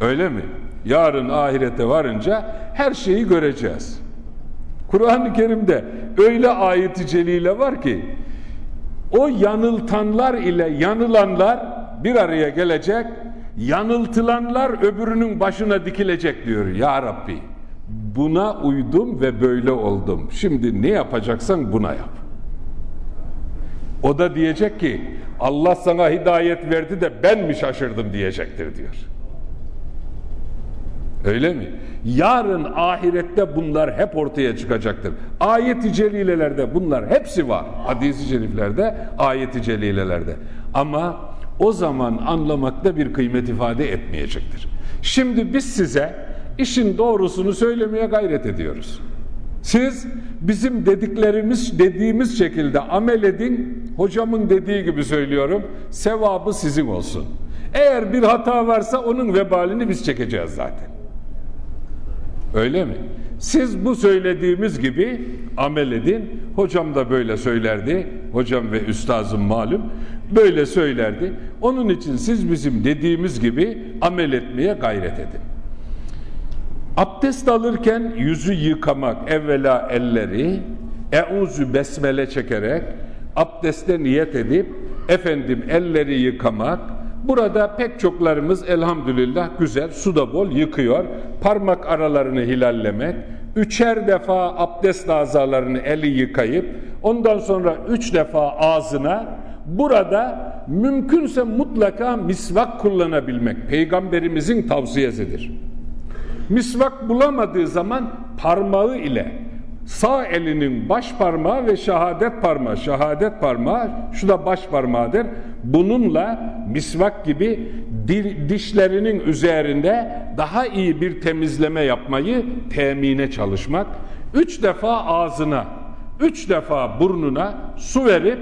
Öyle mi? Yarın ahirete varınca her şeyi göreceğiz. Kur'an-ı Kerim'de öyle ayeti celile var ki o yanıltanlar ile yanılanlar bir araya gelecek, yanıltılanlar öbürünün başına dikilecek diyor ya Rabbi. Buna uydum ve böyle oldum. Şimdi ne yapacaksan buna yap. O da diyecek ki Allah sana hidayet verdi de ben mi şaşırdım diyecektir diyor. Öyle mi? Yarın ahirette bunlar hep ortaya çıkacaktır. Ayet-i celilelerde bunlar hepsi var. Hadis-i şeriflerde, ayet-i celilelerde. Ama o zaman anlamakta bir kıymet ifade etmeyecektir. Şimdi biz size işin doğrusunu söylemeye gayret ediyoruz. Siz bizim dediklerimiz dediğimiz şekilde amel edin. Hocamın dediği gibi söylüyorum. Sevabı sizin olsun. Eğer bir hata varsa onun vebalini biz çekeceğiz zaten. Öyle mi? Siz bu söylediğimiz gibi amel edin. Hocam da böyle söylerdi. Hocam ve üstazım malum böyle söylerdi. Onun için siz bizim dediğimiz gibi amel etmeye gayret edin. Abdest alırken yüzü yıkamak, evvela elleri, euzu besmele çekerek, abdeste niyet edip, efendim elleri yıkamak, Burada pek çoklarımız elhamdülillah güzel suda bol yıkıyor. Parmak aralarını hilallemek, üçer defa abdest azalarını eli yıkayıp ondan sonra üç defa ağzına burada mümkünse mutlaka misvak kullanabilmek peygamberimizin tavsiyesidir. Misvak bulamadığı zaman parmağı ile sağ elinin baş parmağı ve şehadet parmağı, şehadet parmağı, şu da baş parmağıdır. Bununla misvak gibi dişlerinin üzerinde daha iyi bir temizleme yapmayı temine çalışmak. Üç defa ağzına, üç defa burnuna su verip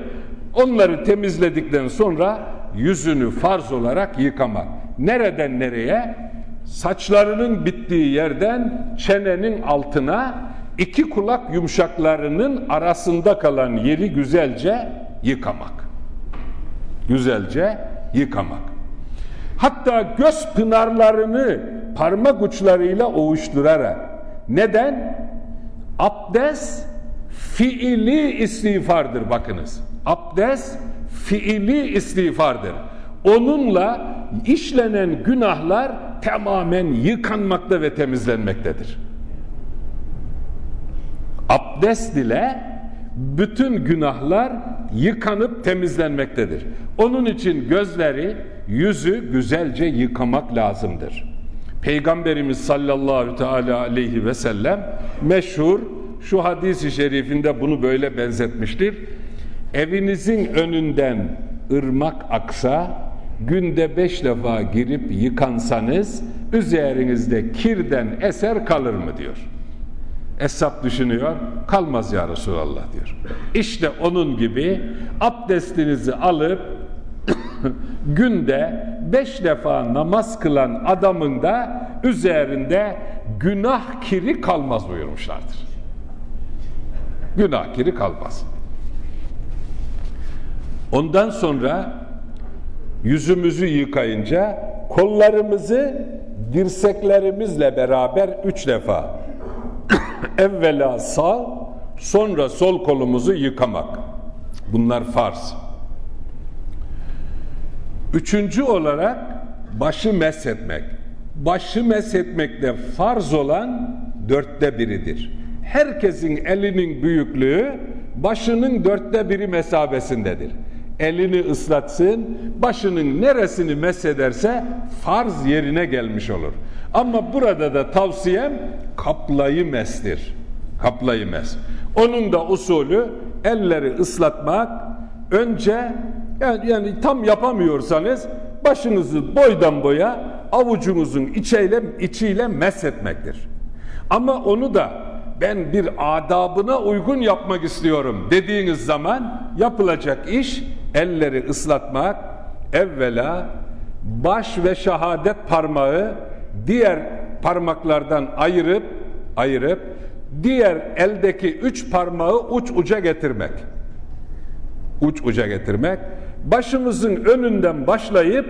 onları temizledikten sonra yüzünü farz olarak yıkamak. Nereden nereye? Saçlarının bittiği yerden çenenin altına iki kulak yumuşaklarının arasında kalan yeri güzelce yıkamak. Güzelce yıkamak. Hatta göz pınarlarını parmak uçlarıyla ovuşturarak. Neden? Abdest fiili istiğfardır bakınız. Abdest fiili istiğfardır. Onunla işlenen günahlar tamamen yıkanmakta ve temizlenmektedir. Abdest ile bütün günahlar yıkanıp temizlenmektedir. Onun için gözleri, yüzü güzelce yıkamak lazımdır. Peygamberimiz sallallahu teala aleyhi ve sellem meşhur şu hadisi şerifinde bunu böyle benzetmiştir. Evinizin önünden ırmak aksa günde beş defa girip yıkansanız üzerinizde kirden eser kalır mı diyor. Hesap düşünüyor, kalmaz ya Resulallah diyor. İşte onun gibi abdestinizi alıp günde beş defa namaz kılan adamın da üzerinde günah kiri kalmaz buyurmuşlardır. Günah kiri kalmaz. Ondan sonra yüzümüzü yıkayınca kollarımızı dirseklerimizle beraber üç defa evvela sağ sonra sol kolumuzu yıkamak. Bunlar farz. Üçüncü olarak başı meshetmek. Başı meshetmekte farz olan dörtte biridir. Herkesin elinin büyüklüğü başının dörtte biri mesabesindedir. Elini ıslatsın, başının neresini mesederse farz yerine gelmiş olur. Ama burada da tavsiyem kaplayı mestir. Kaplayı mes. Onun da usulü elleri ıslatmak önce yani, yani tam yapamıyorsanız başınızı boydan boya avucunuzun içiyle, içiyle meshetmektir. Ama onu da ben bir adabına uygun yapmak istiyorum dediğiniz zaman yapılacak iş elleri ıslatmak evvela baş ve şehadet parmağı diğer parmaklardan ayırıp ayırıp diğer eldeki üç parmağı uç uca getirmek. Uç uca getirmek. Başımızın önünden başlayıp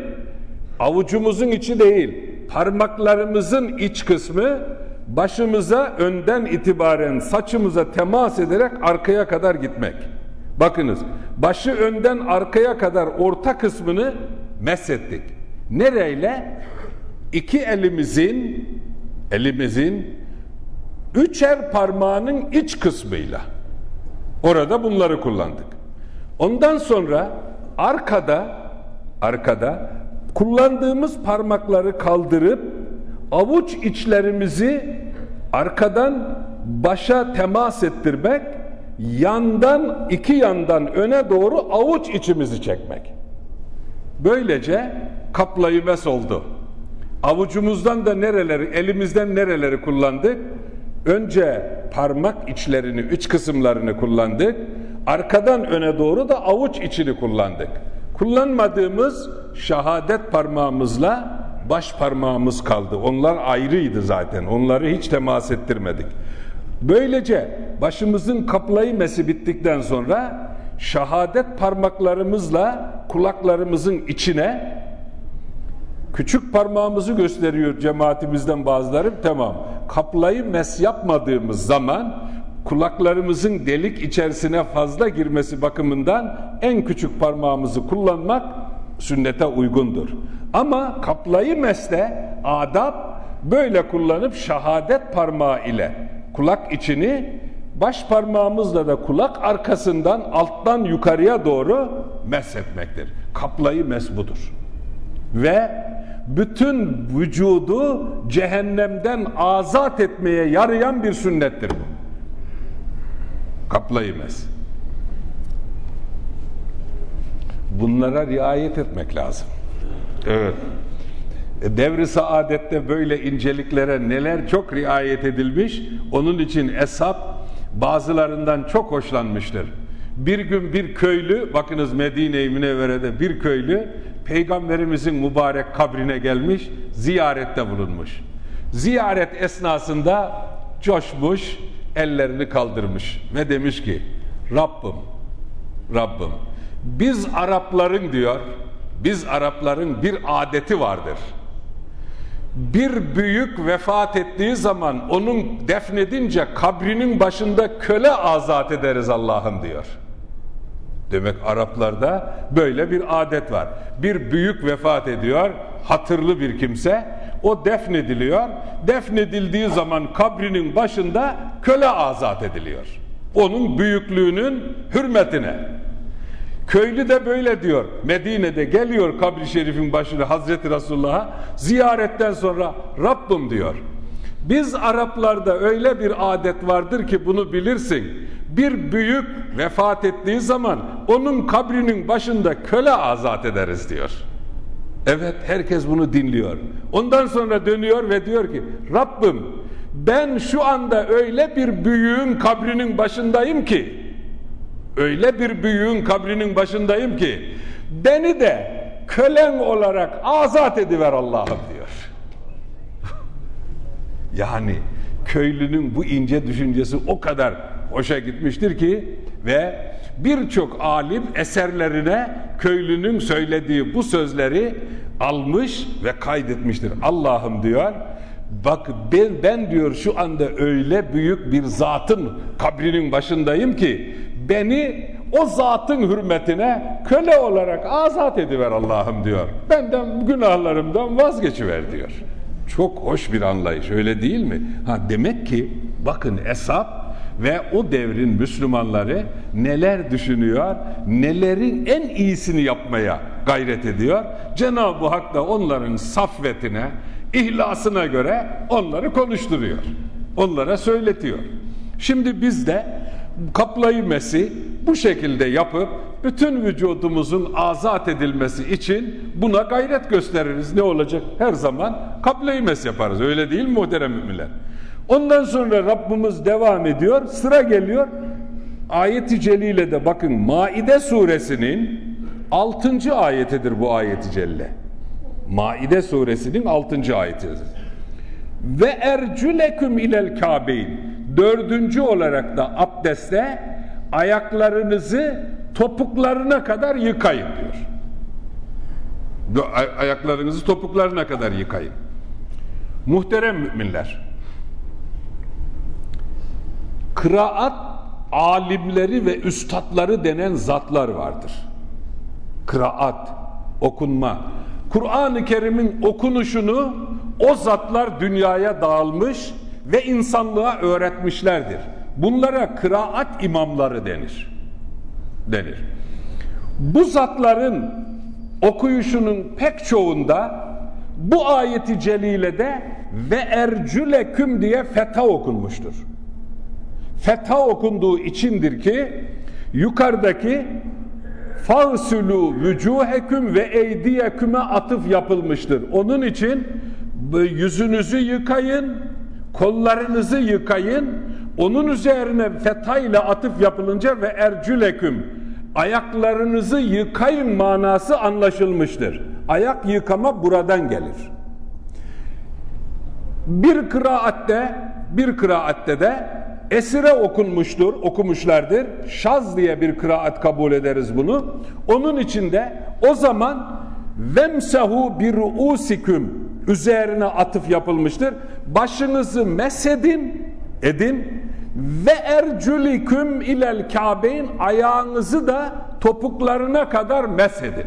avucumuzun içi değil, parmaklarımızın iç kısmı başımıza önden itibaren saçımıza temas ederek arkaya kadar gitmek. Bakınız, başı önden arkaya kadar orta kısmını meshettik. Nereyle? İki elimizin elimizin üçer parmağının iç kısmıyla. Orada bunları kullandık. Ondan sonra arkada arkada kullandığımız parmakları kaldırıp avuç içlerimizi arkadan başa temas ettirmek, yandan iki yandan öne doğru avuç içimizi çekmek. Böylece kaplayı mes oldu. Avucumuzdan da nereleri, elimizden nereleri kullandık? Önce parmak içlerini, üç kısımlarını kullandık. Arkadan öne doğru da avuç içini kullandık. Kullanmadığımız şehadet parmağımızla baş parmağımız kaldı. Onlar ayrıydı zaten. Onları hiç temas ettirmedik. Böylece başımızın kaplayı mesi bittikten sonra şehadet parmaklarımızla kulaklarımızın içine küçük parmağımızı gösteriyor cemaatimizden bazıları tamam kaplayı mes yapmadığımız zaman kulaklarımızın delik içerisine fazla girmesi bakımından en küçük parmağımızı kullanmak sünnete uygundur. Ama kaplayı mesle adab böyle kullanıp şehadet parmağı ile kulak içini baş parmağımızla da kulak arkasından alttan yukarıya doğru meshetmektir. Kaplayı mes budur. Ve bütün vücudu cehennemden azat etmeye yarayan bir sünnettir bu. Kaplayımez. Bunlara riayet etmek lazım. Evet. E, devri saadette böyle inceliklere neler çok riayet edilmiş. Onun için Esap bazılarından çok hoşlanmıştır. Bir gün bir köylü, bakınız Medine-i Münevvere'de bir köylü Peygamberimizin mübarek kabrine gelmiş, ziyarette bulunmuş. Ziyaret esnasında coşmuş, ellerini kaldırmış ve demiş ki Rabbim, Rabbim biz Arapların diyor, biz Arapların bir adeti vardır. Bir büyük vefat ettiği zaman onun defnedince kabrinin başında köle azat ederiz Allah'ım diyor. Demek Araplarda böyle bir adet var. Bir büyük vefat ediyor, hatırlı bir kimse, o defnediliyor. Defnedildiği zaman kabrinin başında köle azat ediliyor. Onun büyüklüğünün hürmetine. Köylü de böyle diyor. Medine'de geliyor kabri şerifin başına Hazreti Resulullah'a ziyaretten sonra Rabbim diyor. Biz Araplarda öyle bir adet vardır ki bunu bilirsin. Bir büyük vefat ettiği zaman onun kabrinin başında köle azat ederiz diyor. Evet herkes bunu dinliyor. Ondan sonra dönüyor ve diyor ki Rabbim ben şu anda öyle bir büyüğün kabrinin başındayım ki öyle bir büyüğün kabrinin başındayım ki beni de kölen olarak azat ediver Allah'ım diyor. yani köylünün bu ince düşüncesi o kadar hoşa gitmiştir ki ve birçok alim eserlerine köylünün söylediği bu sözleri almış ve kaydetmiştir. Allah'ım diyor bak ben, ben diyor şu anda öyle büyük bir zatın kabrinin başındayım ki beni o zatın hürmetine köle olarak azat ediver Allah'ım diyor. Benden günahlarımdan vazgeçiver diyor. Çok hoş bir anlayış öyle değil mi? Ha demek ki bakın Esap ve o devrin Müslümanları neler düşünüyor, nelerin en iyisini yapmaya gayret ediyor. Cenab-ı Hak da onların safvetine, ihlasına göre onları konuşturuyor. Onlara söyletiyor. Şimdi biz de kaplayı mesi bu şekilde yapıp bütün vücudumuzun azat edilmesi için buna gayret gösteririz. Ne olacak? Her zaman kaplayı mes yaparız. Öyle değil mi muhterem müminler? Ondan sonra Rabbimiz devam ediyor. Sıra geliyor. Ayet-i Celile de bakın Maide suresinin 6. ayetidir bu ayet-i celle. Maide suresinin 6. ayetidir. Ve ercüleküm ilel kabeyn. Dördüncü olarak da abdeste ayaklarınızı topuklarına kadar yıkayın diyor. Ayaklarınızı topuklarına kadar yıkayın. Muhterem müminler, kıraat alimleri ve üstadları denen zatlar vardır. Kıraat, okunma. Kur'an-ı Kerim'in okunuşunu o zatlar dünyaya dağılmış ve insanlığa öğretmişlerdir. Bunlara kıraat imamları denir. Denir. Bu zatların okuyuşunun pek çoğunda bu ayeti celilede ve ercüleküm diye fetha okunmuştur. Fetha okunduğu içindir ki yukarıdaki fagsülü vücuheküm ve eydiyeküme atıf yapılmıştır. Onun için yüzünüzü yıkayın, kollarınızı yıkayın, onun üzerine fetha ile atıf yapılınca ve ercüleküm ayaklarınızı yıkayın manası anlaşılmıştır. Ayak yıkama buradan gelir. Bir kıraatte bir kıraatte de esire okunmuştur, okumuşlardır. Şaz diye bir kıraat kabul ederiz bunu. Onun içinde o zaman vemsehu bir usiküm üzerine atıf yapılmıştır. Başınızı mesedin, edin ve ercüliküm ilel kabeyn ayağınızı da topuklarına kadar mesedin.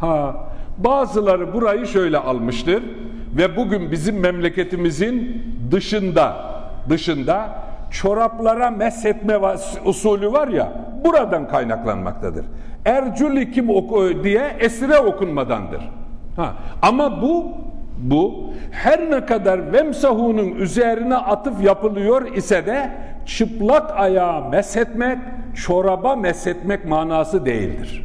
Ha, bazıları burayı şöyle almıştır ve bugün bizim memleketimizin dışında dışında çoraplara meshetme usulü var ya buradan kaynaklanmaktadır. Ercülikim diye esire okunmadandır. Ha, ama bu bu her ne kadar vemsahunun üzerine atıf yapılıyor ise de çıplak ayağı mesetmek, çoraba mesetmek manası değildir.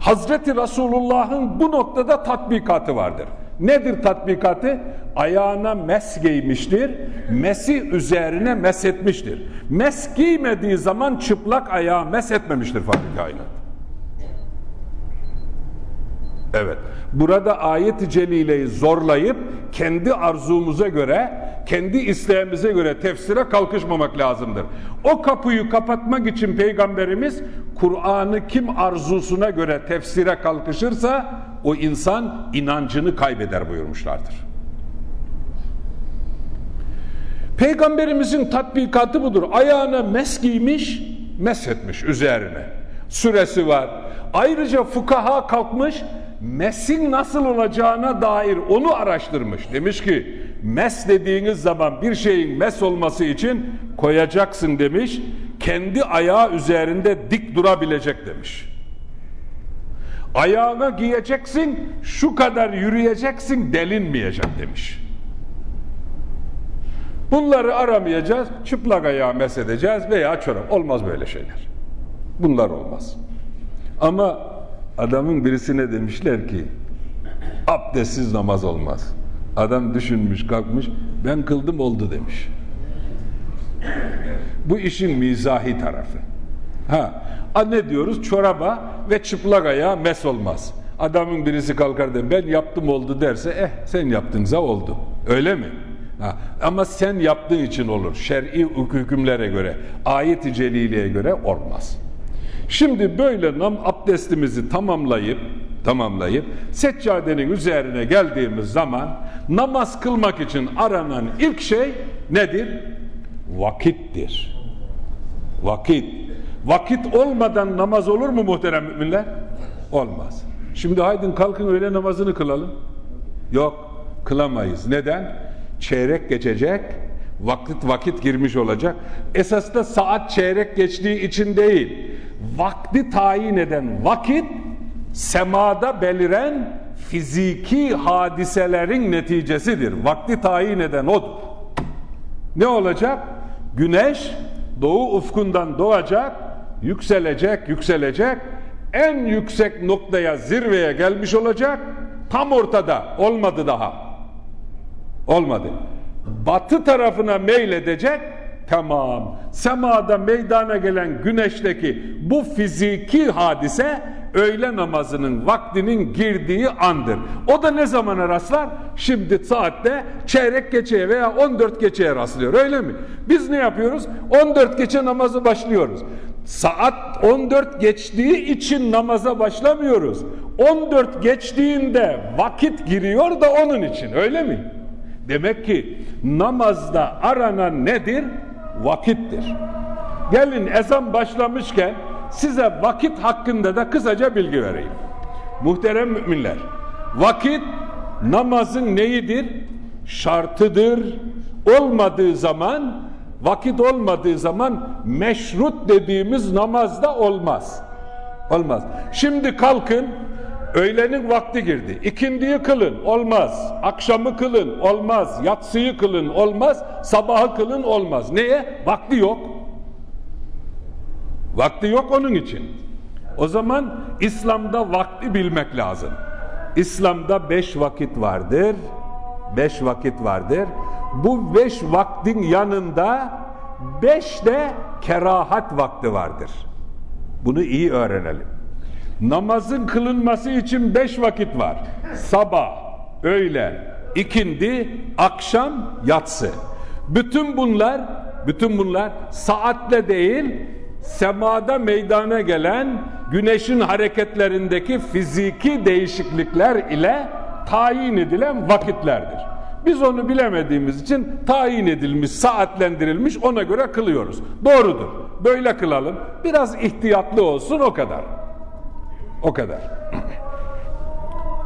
Hazreti Resulullah'ın bu noktada tatbikatı vardır. Nedir tatbikatı? Ayağına mes giymiştir, mesi üzerine mesetmiştir. Mes giymediği zaman çıplak ayağı mesetmemiştir Fahri Kainat. Evet. Burada ayet-i celileyi zorlayıp kendi arzumuza göre, kendi isteğimize göre tefsire kalkışmamak lazımdır. O kapıyı kapatmak için Peygamberimiz Kur'an'ı kim arzusuna göre tefsire kalkışırsa o insan inancını kaybeder buyurmuşlardır. Peygamberimizin tatbikatı budur. Ayağına mes giymiş, mes etmiş üzerine. Süresi var. Ayrıca fukaha kalkmış, mesin nasıl olacağına dair onu araştırmış. Demiş ki mes dediğiniz zaman bir şeyin mes olması için koyacaksın demiş. Kendi ayağı üzerinde dik durabilecek demiş. Ayağına giyeceksin, şu kadar yürüyeceksin, delinmeyecek demiş. Bunları aramayacağız, çıplak ayağı mesedeceğiz veya çorap. Olmaz böyle şeyler. Bunlar olmaz. Ama adamın birisine demişler ki abdestsiz namaz olmaz. Adam düşünmüş kalkmış ben kıldım oldu demiş. Bu işin mizahi tarafı. Ha, ne diyoruz? Çoraba ve çıplak ayağa mes olmaz. Adamın birisi kalkar da ben yaptım oldu derse eh sen yaptınsa oldu. Öyle mi? Ha, ama sen yaptığın için olur. Şer'i hükümlere göre, ayet-i celileye göre olmaz. Şimdi böyle nam abdestimizi tamamlayıp tamamlayıp seccadenin üzerine geldiğimiz zaman namaz kılmak için aranan ilk şey nedir? Vakittir. Vakit. Vakit olmadan namaz olur mu muhterem müminler? Olmaz. Şimdi haydin kalkın öğle namazını kılalım. Yok, kılamayız. Neden? Çeyrek geçecek, vakit vakit girmiş olacak. Esas da saat çeyrek geçtiği için değil vakti tayin eden vakit semada beliren fiziki hadiselerin neticesidir. Vakti tayin eden odur. Ne olacak? Güneş doğu ufkundan doğacak, yükselecek, yükselecek, en yüksek noktaya, zirveye gelmiş olacak, tam ortada, olmadı daha. Olmadı. Batı tarafına meyledecek, Tamam. Semada meydana gelen güneşteki bu fiziki hadise öğle namazının vaktinin girdiği andır. O da ne zamana rastlar? Şimdi saatte çeyrek geçeye veya 14 geçeye rastlıyor öyle mi? Biz ne yapıyoruz? 14 geçe namazı başlıyoruz. Saat 14 geçtiği için namaza başlamıyoruz. 14 geçtiğinde vakit giriyor da onun için öyle mi? Demek ki namazda aranan nedir? Vakittir. Gelin ezan başlamışken size vakit hakkında da kısaca bilgi vereyim. Muhterem müminler, vakit namazın neyidir? Şartıdır. Olmadığı zaman, vakit olmadığı zaman meşrut dediğimiz namazda olmaz. Olmaz. Şimdi kalkın, Öğlenin vakti girdi. İkindiyi kılın olmaz. Akşamı kılın olmaz. Yatsıyı kılın olmaz. Sabahı kılın olmaz. Neye? Vakti yok. Vakti yok onun için. O zaman İslam'da vakti bilmek lazım. İslam'da beş vakit vardır. Beş vakit vardır. Bu beş vaktin yanında beş de kerahat vakti vardır. Bunu iyi öğrenelim. Namazın kılınması için beş vakit var. Sabah, öğle, ikindi, akşam, yatsı. Bütün bunlar, bütün bunlar saatle değil, semada meydana gelen güneşin hareketlerindeki fiziki değişiklikler ile tayin edilen vakitlerdir. Biz onu bilemediğimiz için tayin edilmiş, saatlendirilmiş ona göre kılıyoruz. Doğrudur. Böyle kılalım. Biraz ihtiyatlı olsun o kadar. O kadar.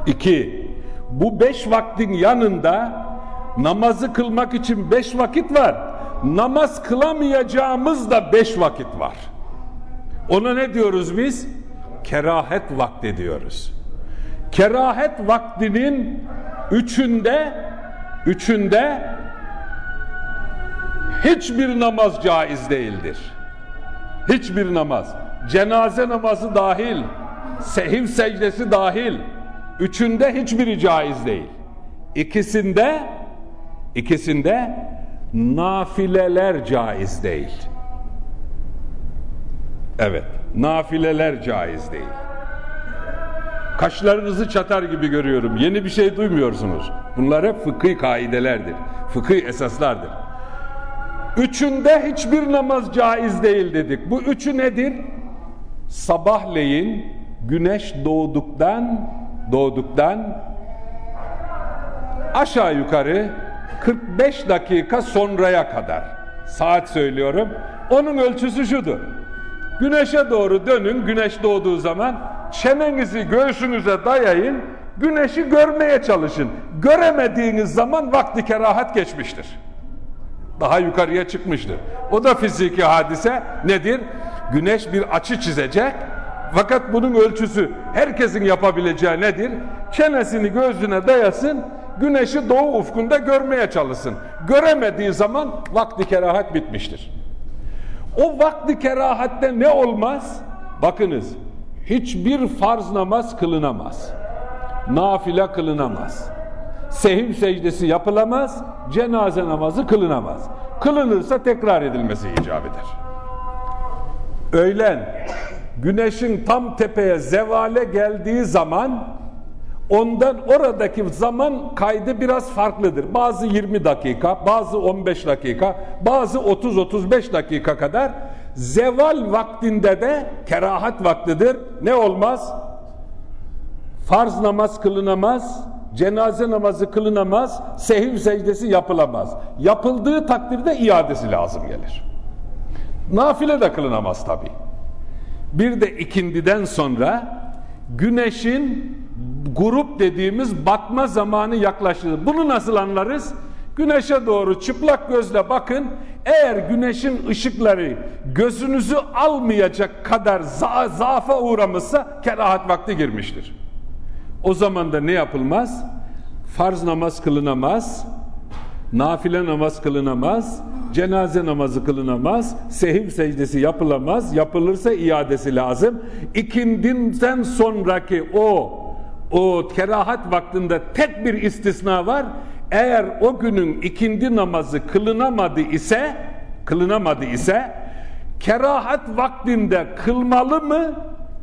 İki, bu beş vaktin yanında namazı kılmak için beş vakit var. Namaz kılamayacağımız da beş vakit var. Ona ne diyoruz biz? Kerahet vakti diyoruz. Kerahet vaktinin üçünde üçünde hiçbir namaz caiz değildir. Hiçbir namaz. Cenaze namazı dahil, sehiv secdesi dahil. Üçünde hiçbiri caiz değil. İkisinde ikisinde nafileler caiz değil. Evet, nafileler caiz değil. Kaşlarınızı çatar gibi görüyorum. Yeni bir şey duymuyorsunuz. Bunlar hep fıkhi kaidelerdir. Fıkhi esaslardır. Üçünde hiçbir namaz caiz değil dedik. Bu üçü nedir? Sabahleyin güneş doğduktan doğduktan aşağı yukarı 45 dakika sonraya kadar saat söylüyorum. Onun ölçüsü şudur. Güneşe doğru dönün güneş doğduğu zaman çenenizi göğsünüze dayayın güneşi görmeye çalışın. Göremediğiniz zaman vakti kerahat geçmiştir. Daha yukarıya çıkmıştır. O da fiziki hadise nedir? Güneş bir açı çizecek fakat bunun ölçüsü herkesin yapabileceği nedir? Çenesini gözüne dayasın, güneşi doğu ufkunda görmeye çalışsın. Göremediği zaman vakti kerahat bitmiştir. O vakti kerahatte ne olmaz? Bakınız, hiçbir farz namaz kılınamaz. Nafile kılınamaz. Sehiv secdesi yapılamaz, cenaze namazı kılınamaz. Kılınırsa tekrar edilmesi icap eder. Öğlen, güneşin tam tepeye zevale geldiği zaman ondan oradaki zaman kaydı biraz farklıdır. Bazı 20 dakika, bazı 15 dakika, bazı 30-35 dakika kadar zeval vaktinde de kerahat vaktidir. Ne olmaz? Farz namaz kılınamaz, cenaze namazı kılınamaz, sehiv secdesi yapılamaz. Yapıldığı takdirde iadesi lazım gelir. Nafile de kılınamaz tabi. Bir de ikindiden sonra güneşin grup dediğimiz batma zamanı yaklaşır. Bunu nasıl anlarız? Güneşe doğru çıplak gözle bakın. Eğer güneşin ışıkları gözünüzü almayacak kadar za zaafa uğramışsa kerahat vakti girmiştir. O zaman da ne yapılmaz? Farz namaz kılınamaz, nafile namaz kılınamaz, cenaze namazı kılınamaz, sehiv secdesi yapılamaz, yapılırsa iadesi lazım. İkindinden sonraki o o kerahat vaktinde tek bir istisna var. Eğer o günün ikindi namazı kılınamadı ise kılınamadı ise kerahat vaktinde kılmalı mı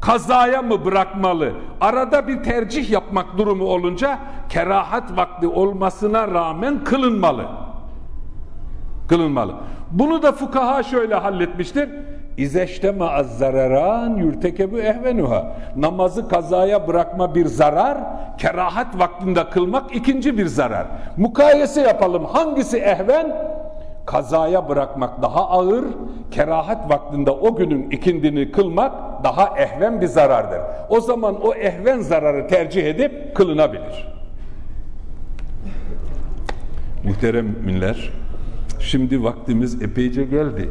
kazaya mı bırakmalı? Arada bir tercih yapmak durumu olunca kerahat vakti olmasına rağmen kılınmalı. Kılınmalı. Bunu da fukaha şöyle halletmiştir. İzeştema azzararan yürtekebu ehvenuha. Namazı kazaya bırakma bir zarar, kerahat vaktinde kılmak ikinci bir zarar. Mukayese yapalım. Hangisi ehven? Kazaya bırakmak daha ağır, kerahat vaktinde o günün ikindini kılmak daha ehven bir zarardır. O zaman o ehven zararı tercih edip kılınabilir. Muhterem minler, şimdi vaktimiz epeyce geldi.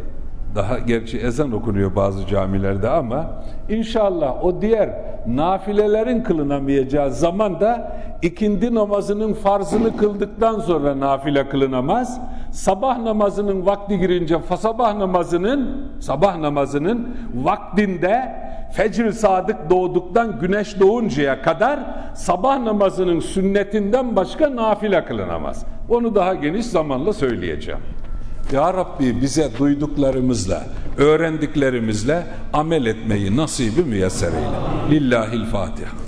Daha gerçi ezan okunuyor bazı camilerde ama inşallah o diğer nafilelerin kılınamayacağı zaman da ikindi namazının farzını kıldıktan sonra nafile kılınamaz. Sabah namazının vakti girince sabah namazının sabah namazının vaktinde fecr sadık doğduktan güneş doğuncaya kadar sabah namazının sünnetinden başka nafile kılınamaz. Onu daha geniş zamanla söyleyeceğim. Ya Rabbi bize duyduklarımızla, öğrendiklerimizle amel etmeyi nasibi müyesser eyle. Lillahil Fatiha.